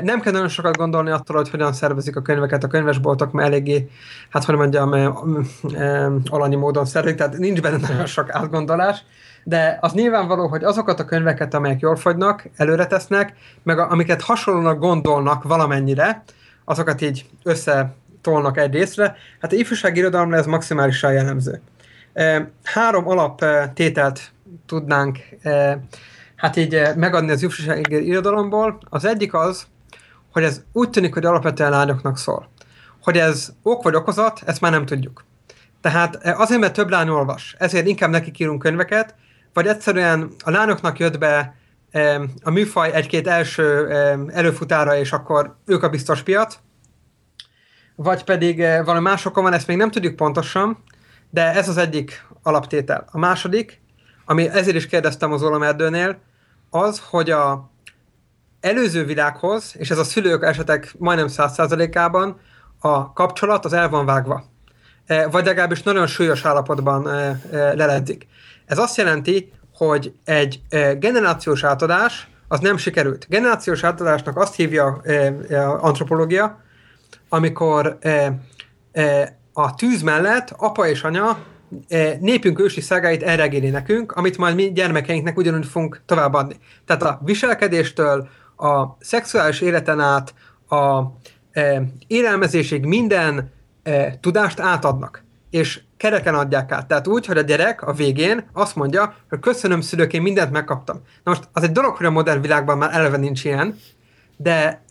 Nem kell nagyon sokat gondolni attól, hogy hogyan szervezik a könyveket a könyvesboltok, mert eléggé, hát hogy mondjam, alanyi módon szervezik, tehát nincs benne nagyon sok átgondolás. De az nyilvánvaló, hogy azokat a könyveket, amelyek jól fogynak, előre tesznek, meg a, amiket hasonlónak gondolnak valamennyire, azokat így összetolnak egy részre. Hát a ifjúsági irodalomra ez maximálisan jellemző. Három alaptételt tudnánk hát így megadni az ifjúsági irodalomból. Az egyik az, hogy ez úgy tűnik, hogy alapvetően lányoknak szól. hogy ez ok vagy okozat, ezt már nem tudjuk. Tehát azért, mert több lány olvas, ezért inkább neki írunk könyveket, vagy egyszerűen a lányoknak jött be a műfaj egy-két első előfutára, és akkor ők a biztos piac, vagy pedig valami másokon van, ezt még nem tudjuk pontosan, de ez az egyik alaptétel. A második, ami ezért is kérdeztem az Erdőnél, az, hogy a előző világhoz, és ez a szülők esetek majdnem száz százalékában, a kapcsolat az el van vágva. Vagy legalábbis nagyon súlyos állapotban leledzik. Ez azt jelenti, hogy egy generációs átadás az nem sikerült. Generációs átadásnak azt hívja antropológia, amikor a tűz mellett apa és anya népünk ősi szágáit elregéli nekünk, amit majd mi gyermekeinknek ugyanúgy fogunk továbbadni. Tehát a viselkedéstől, a szexuális életen át, a élelmezésig minden tudást átadnak. És kereken adják át. Tehát úgy, hogy a gyerek a végén azt mondja, hogy köszönöm szülők, én mindent megkaptam. Na most az egy dolog, hogy a modern világban már eleve nincs ilyen, de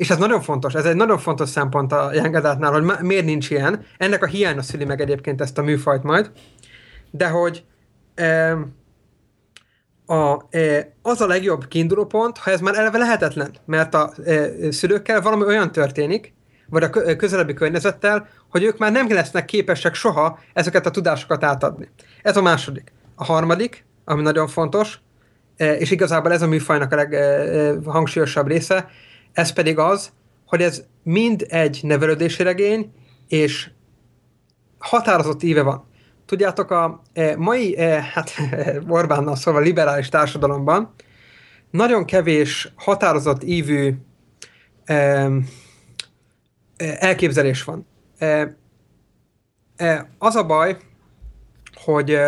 és ez nagyon fontos, ez egy nagyon fontos szempont a Jengadátnál, hogy miért nincs ilyen. Ennek a hiánya szüli meg egyébként ezt a műfajt majd. De hogy e, a, e, az a legjobb kiinduló pont, ha ez már eleve lehetetlen, mert a e, szülőkkel valami olyan történik, vagy a közelebbi környezettel, hogy ők már nem lesznek képesek soha ezeket a tudásokat átadni. Ez a második. A harmadik, ami nagyon fontos, és igazából ez a műfajnak a leghangsúlyosabb része, ez pedig az, hogy ez mind egy nevelődési regény, és határozott éve van. Tudjátok, a mai, hát Orbánnal szóval liberális társadalomban nagyon kevés határozott ívű elképzelés van. Az a baj, hogy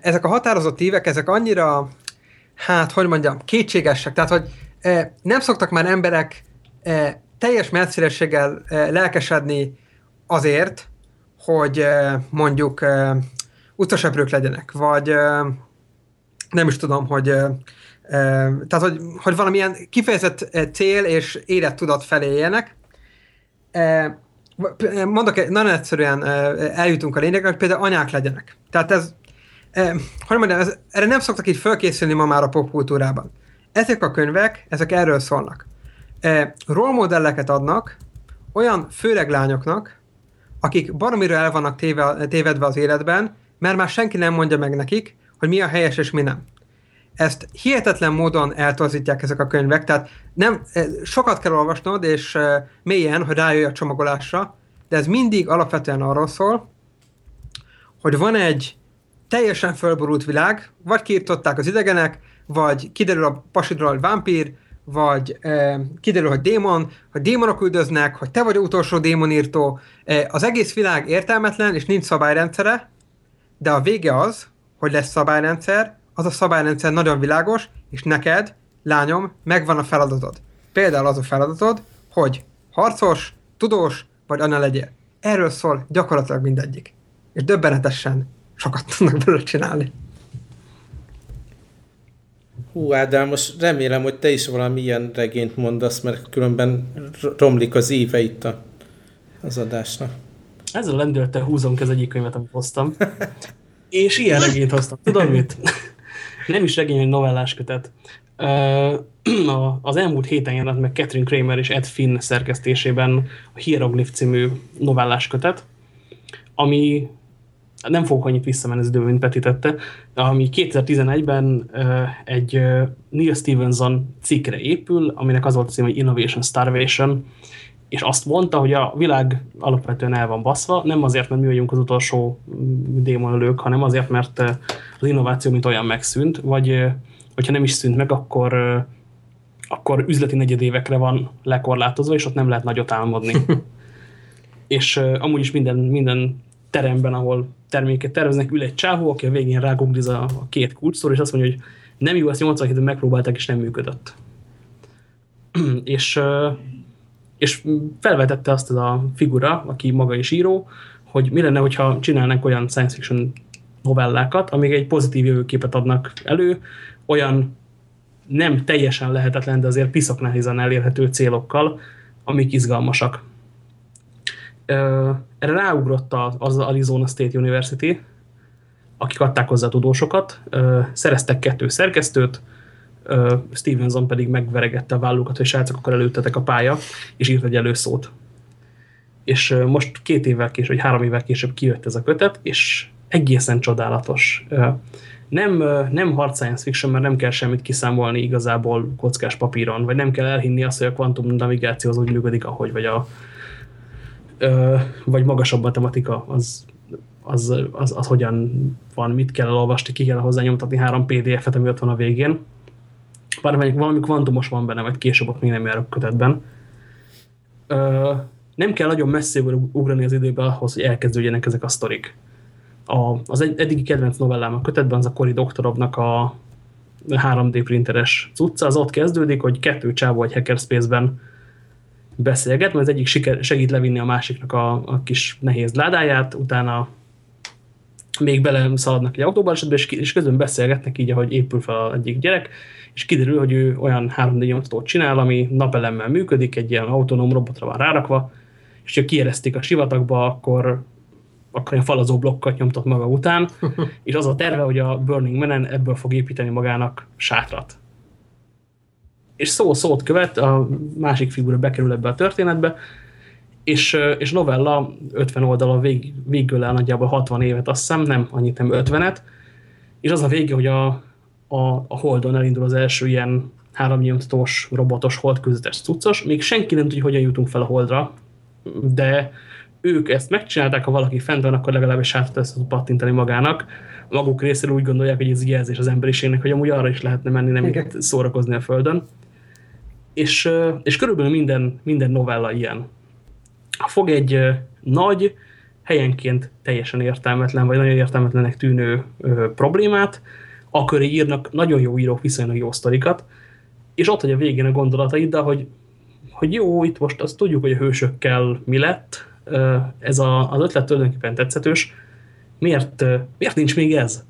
ezek a határozott évek, ezek annyira, hát, hogy mondjam, kétségesek. Tehát, hogy nem szoktak már emberek teljes messzélességgel lelkesedni azért, hogy mondjuk utaseprők legyenek, vagy nem is tudom, hogy tehát, hogy, hogy valamilyen kifejezett cél és tudat felé éljenek, mondok, nagyon egyszerűen eljutunk a lényegre, hogy például anyák legyenek. Tehát ez, hogy mondjam, ez, erre nem szoktak így fölkészülni ma már a popkultúrában. Ezek a könyvek, ezek erről szólnak. Rollmodelleket adnak olyan főleg lányoknak, akik baromira el vannak téve, tévedve az életben, mert már senki nem mondja meg nekik, hogy mi a helyes és mi nem. Ezt hihetetlen módon eltorzítják ezek a könyvek, tehát nem, sokat kell olvasnod, és mélyen, hogy rájöjj a csomagolásra, de ez mindig alapvetően arról szól, hogy van egy teljesen fölborult világ, vagy kiirtották az idegenek, vagy kiderül a pasidról, hogy vámpír, vagy e, kiderül, hogy démon, hogy démonok üldöznek, hogy te vagy utolsó démonírtó. E, az egész világ értelmetlen, és nincs szabályrendszere, de a vége az, hogy lesz szabályrendszer, az a szabályrendszer nagyon világos, és neked, lányom, megvan a feladatod. Például az a feladatod, hogy harcos, tudós, vagy anya legyél. Erről szól gyakorlatilag mindegyik. És döbbenetesen sokat tudnak belőle csinálni. Hú, Ádám, most remélem, hogy te is valami ilyen regényt mondasz, mert különben romlik az íve itt a, az adásnak. Ezzel lendülettel húzom ki az egyik könyvet, amit hoztam. És ilyen regényt hoztam. Tudod mit? Nem is regény, egy novellás kötet. Az elmúlt héten jelent meg Catherine Kramer és Ed Finn szerkesztésében a Hieroglyph című novellás kötet, ami nem fogok annyit visszamenni az időben, mint Peti tette, ami 2011-ben egy Neil Stevenson cikkre épül, aminek az volt a cím, hogy Innovation Starvation, és azt mondta, hogy a világ alapvetően el van baszva, nem azért, mert mi vagyunk az utolsó mm, démonölők, hanem azért, mert az innováció mint olyan megszűnt, vagy hogyha nem is szűnt meg, akkor, akkor üzleti negyedévekre van lekorlátozva, és ott nem lehet nagyot álmodni. és amúgy is minden, minden teremben, ahol terméket terveznek, ül egy csávó, aki a végén rágugliz a, két kulcsszor, és azt mondja, hogy nem jó, ezt 87-ben megpróbálták, és nem működött. és, és felvetette azt a figura, aki maga is író, hogy mi lenne, hogyha csinálnánk olyan science fiction novellákat, amik egy pozitív jövőképet adnak elő, olyan nem teljesen lehetetlen, de azért piszok nehézen elérhető célokkal, amik izgalmasak. Erre ráugrott az Arizona State University, akik adták hozzá tudósokat, szereztek kettő szerkesztőt, Stevenson pedig megveregette a vállukat, hogy srácok, akkor előttetek a pálya, és írt egy előszót. És most két évvel később, vagy három évvel később kijött ez a kötet, és egészen csodálatos. Nem, nem hard science fiction, mert nem kell semmit kiszámolni igazából kockás papíron, vagy nem kell elhinni azt, hogy a kvantum navigáció az úgy működik, ahogy, vagy a vagy magasabb matematika, az, az, az, az hogyan van, mit kell elolvasni, ki kell hozzá nyomtatni három PDF-et, ami ott van a végén. Bár valami kvantumos van benne, vagy később ott még nem jár a kötetben. Ö, nem kell nagyon messzéből ugrani az időbe ahhoz, hogy elkezdődjenek ezek a sztorik. A, az eddigi kedvenc novellám a kötetben az a Cory Doktorovnak a 3D printeres cucca, az ott kezdődik, hogy kettő csávó egy hackerspace-ben beszélget, mert az egyik siker, segít levinni a másiknak a, a kis nehéz ládáját, utána még bele szaladnak egy autóba, és, és közben beszélgetnek így, ahogy épül fel az egyik gyerek, és kiderül, hogy ő olyan 3D nyomtatót csinál, ami napelemmel működik, egy ilyen autonóm robotra van rárakva, és ha kieresztik a sivatagba, akkor, akkor ilyen falazó blokkat nyomtat maga után, és az a terve, hogy a Burning Man ebből fog építeni magának sátrat. És szó szót követ, a másik figura bekerül ebbe a történetbe, és, és novella 50 oldal vég, végül el nagyjából 60 évet, azt hiszem, nem annyit, nem 50-et, és az a vége, hogy a, a, a Holdon elindul az első ilyen háromnyomtatós, robotos, holdközöttes cuccos. Még senki nem tudja, hogyan jutunk fel a Holdra, de ők ezt megcsinálták, ha valaki fent van, akkor legalábbis hátat ezt tud pattintani magának. Maguk részéről úgy gondolják, hogy ez jelzés az emberiségnek, hogy amúgy arra is lehetne menni, nem Igen. szórakozni a Földön. És, és körülbelül minden, minden novella ilyen. Fog egy nagy, helyenként teljesen értelmetlen, vagy nagyon értelmetlenek tűnő ö, problémát, akkor írnak nagyon jó írók viszonylag jó sztorikat, és ott, hogy a végén a gondolataid, hogy, hogy jó, itt most azt tudjuk, hogy a hősökkel mi lett, ez a, az ötlet tulajdonképpen tetszetős, miért, miért nincs még ez?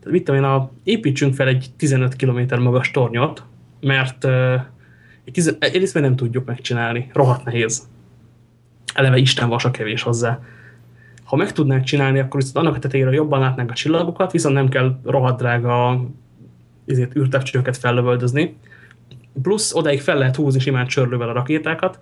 Tehát mit tudom én, a, építsünk fel egy 15 km magas tornyot, mert egyrészt nem tudjuk megcsinálni, rohadt nehéz eleve Isten vasa kevés hozzá. Ha meg tudnánk csinálni, akkor viszont annak a tetejéről jobban látnánk a csillagokat, viszont nem kell rohadt drága ezért űrtávcsőket fellövöldözni. Plusz odáig fel lehet húzni simán csörlővel a rakétákat,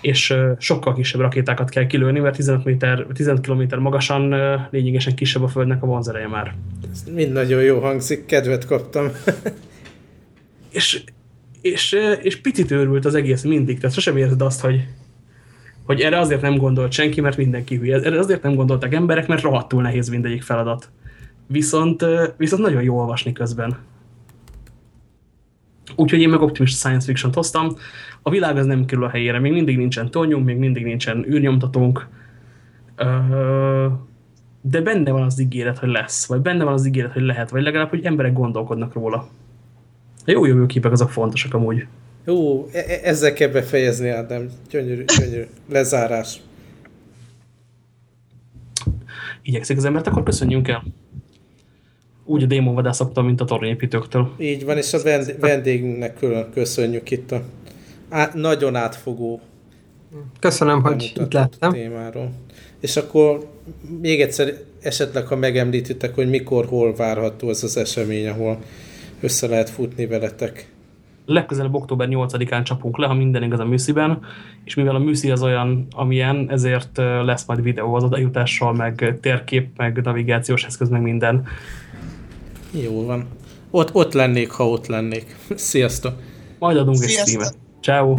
és sokkal kisebb rakétákat kell kilőni, mert 15, méter, 15 km magasan lényegesen kisebb a Földnek a vonzereje már. Ez mind nagyon jó hangzik, kedvet kaptam. és, és, és picit őrült az egész mindig, tehát sosem érzed azt, hogy hogy erre azért nem gondolt senki, mert mindenki hülye. Erre azért nem gondoltak emberek, mert rohadtul nehéz mindegyik feladat. Viszont, viszont nagyon jó olvasni közben. Úgyhogy én meg optimista science fiction hoztam. A világ az nem kerül a helyére. Még mindig nincsen tornyunk, még mindig nincsen űrnyomtatónk. De benne van az ígéret, hogy lesz. Vagy benne van az ígéret, hogy lehet. Vagy legalább, hogy emberek gondolkodnak róla. Jó jövőképek azok fontosak amúgy. Jó, e, e ezzel kell befejezni, Ádám. Gyönyörű, gyönyörű. Lezárás. Igyekszik az embert, akkor köszönjünk el. Úgy a démonvadászoktól, mint a toronyépítőktől. Így van, és a vend vendégünknek külön köszönjük itt a á, nagyon átfogó Köszönöm, hogy itt lettem. Témáról. És akkor még egyszer esetleg, ha megemlítitek, hogy mikor, hol várható ez az esemény, ahol össze lehet futni veletek legközelebb október 8-án csapunk le, ha minden igaz a műsziben, és mivel a műszi az olyan, amilyen, ezért lesz majd videó az odajutással, meg térkép, meg navigációs eszköz, meg minden. Jó van. Ott, ott lennék, ha ott lennék. Sziasztok! Majd adunk Sziasztok. egy streamet. Ciao.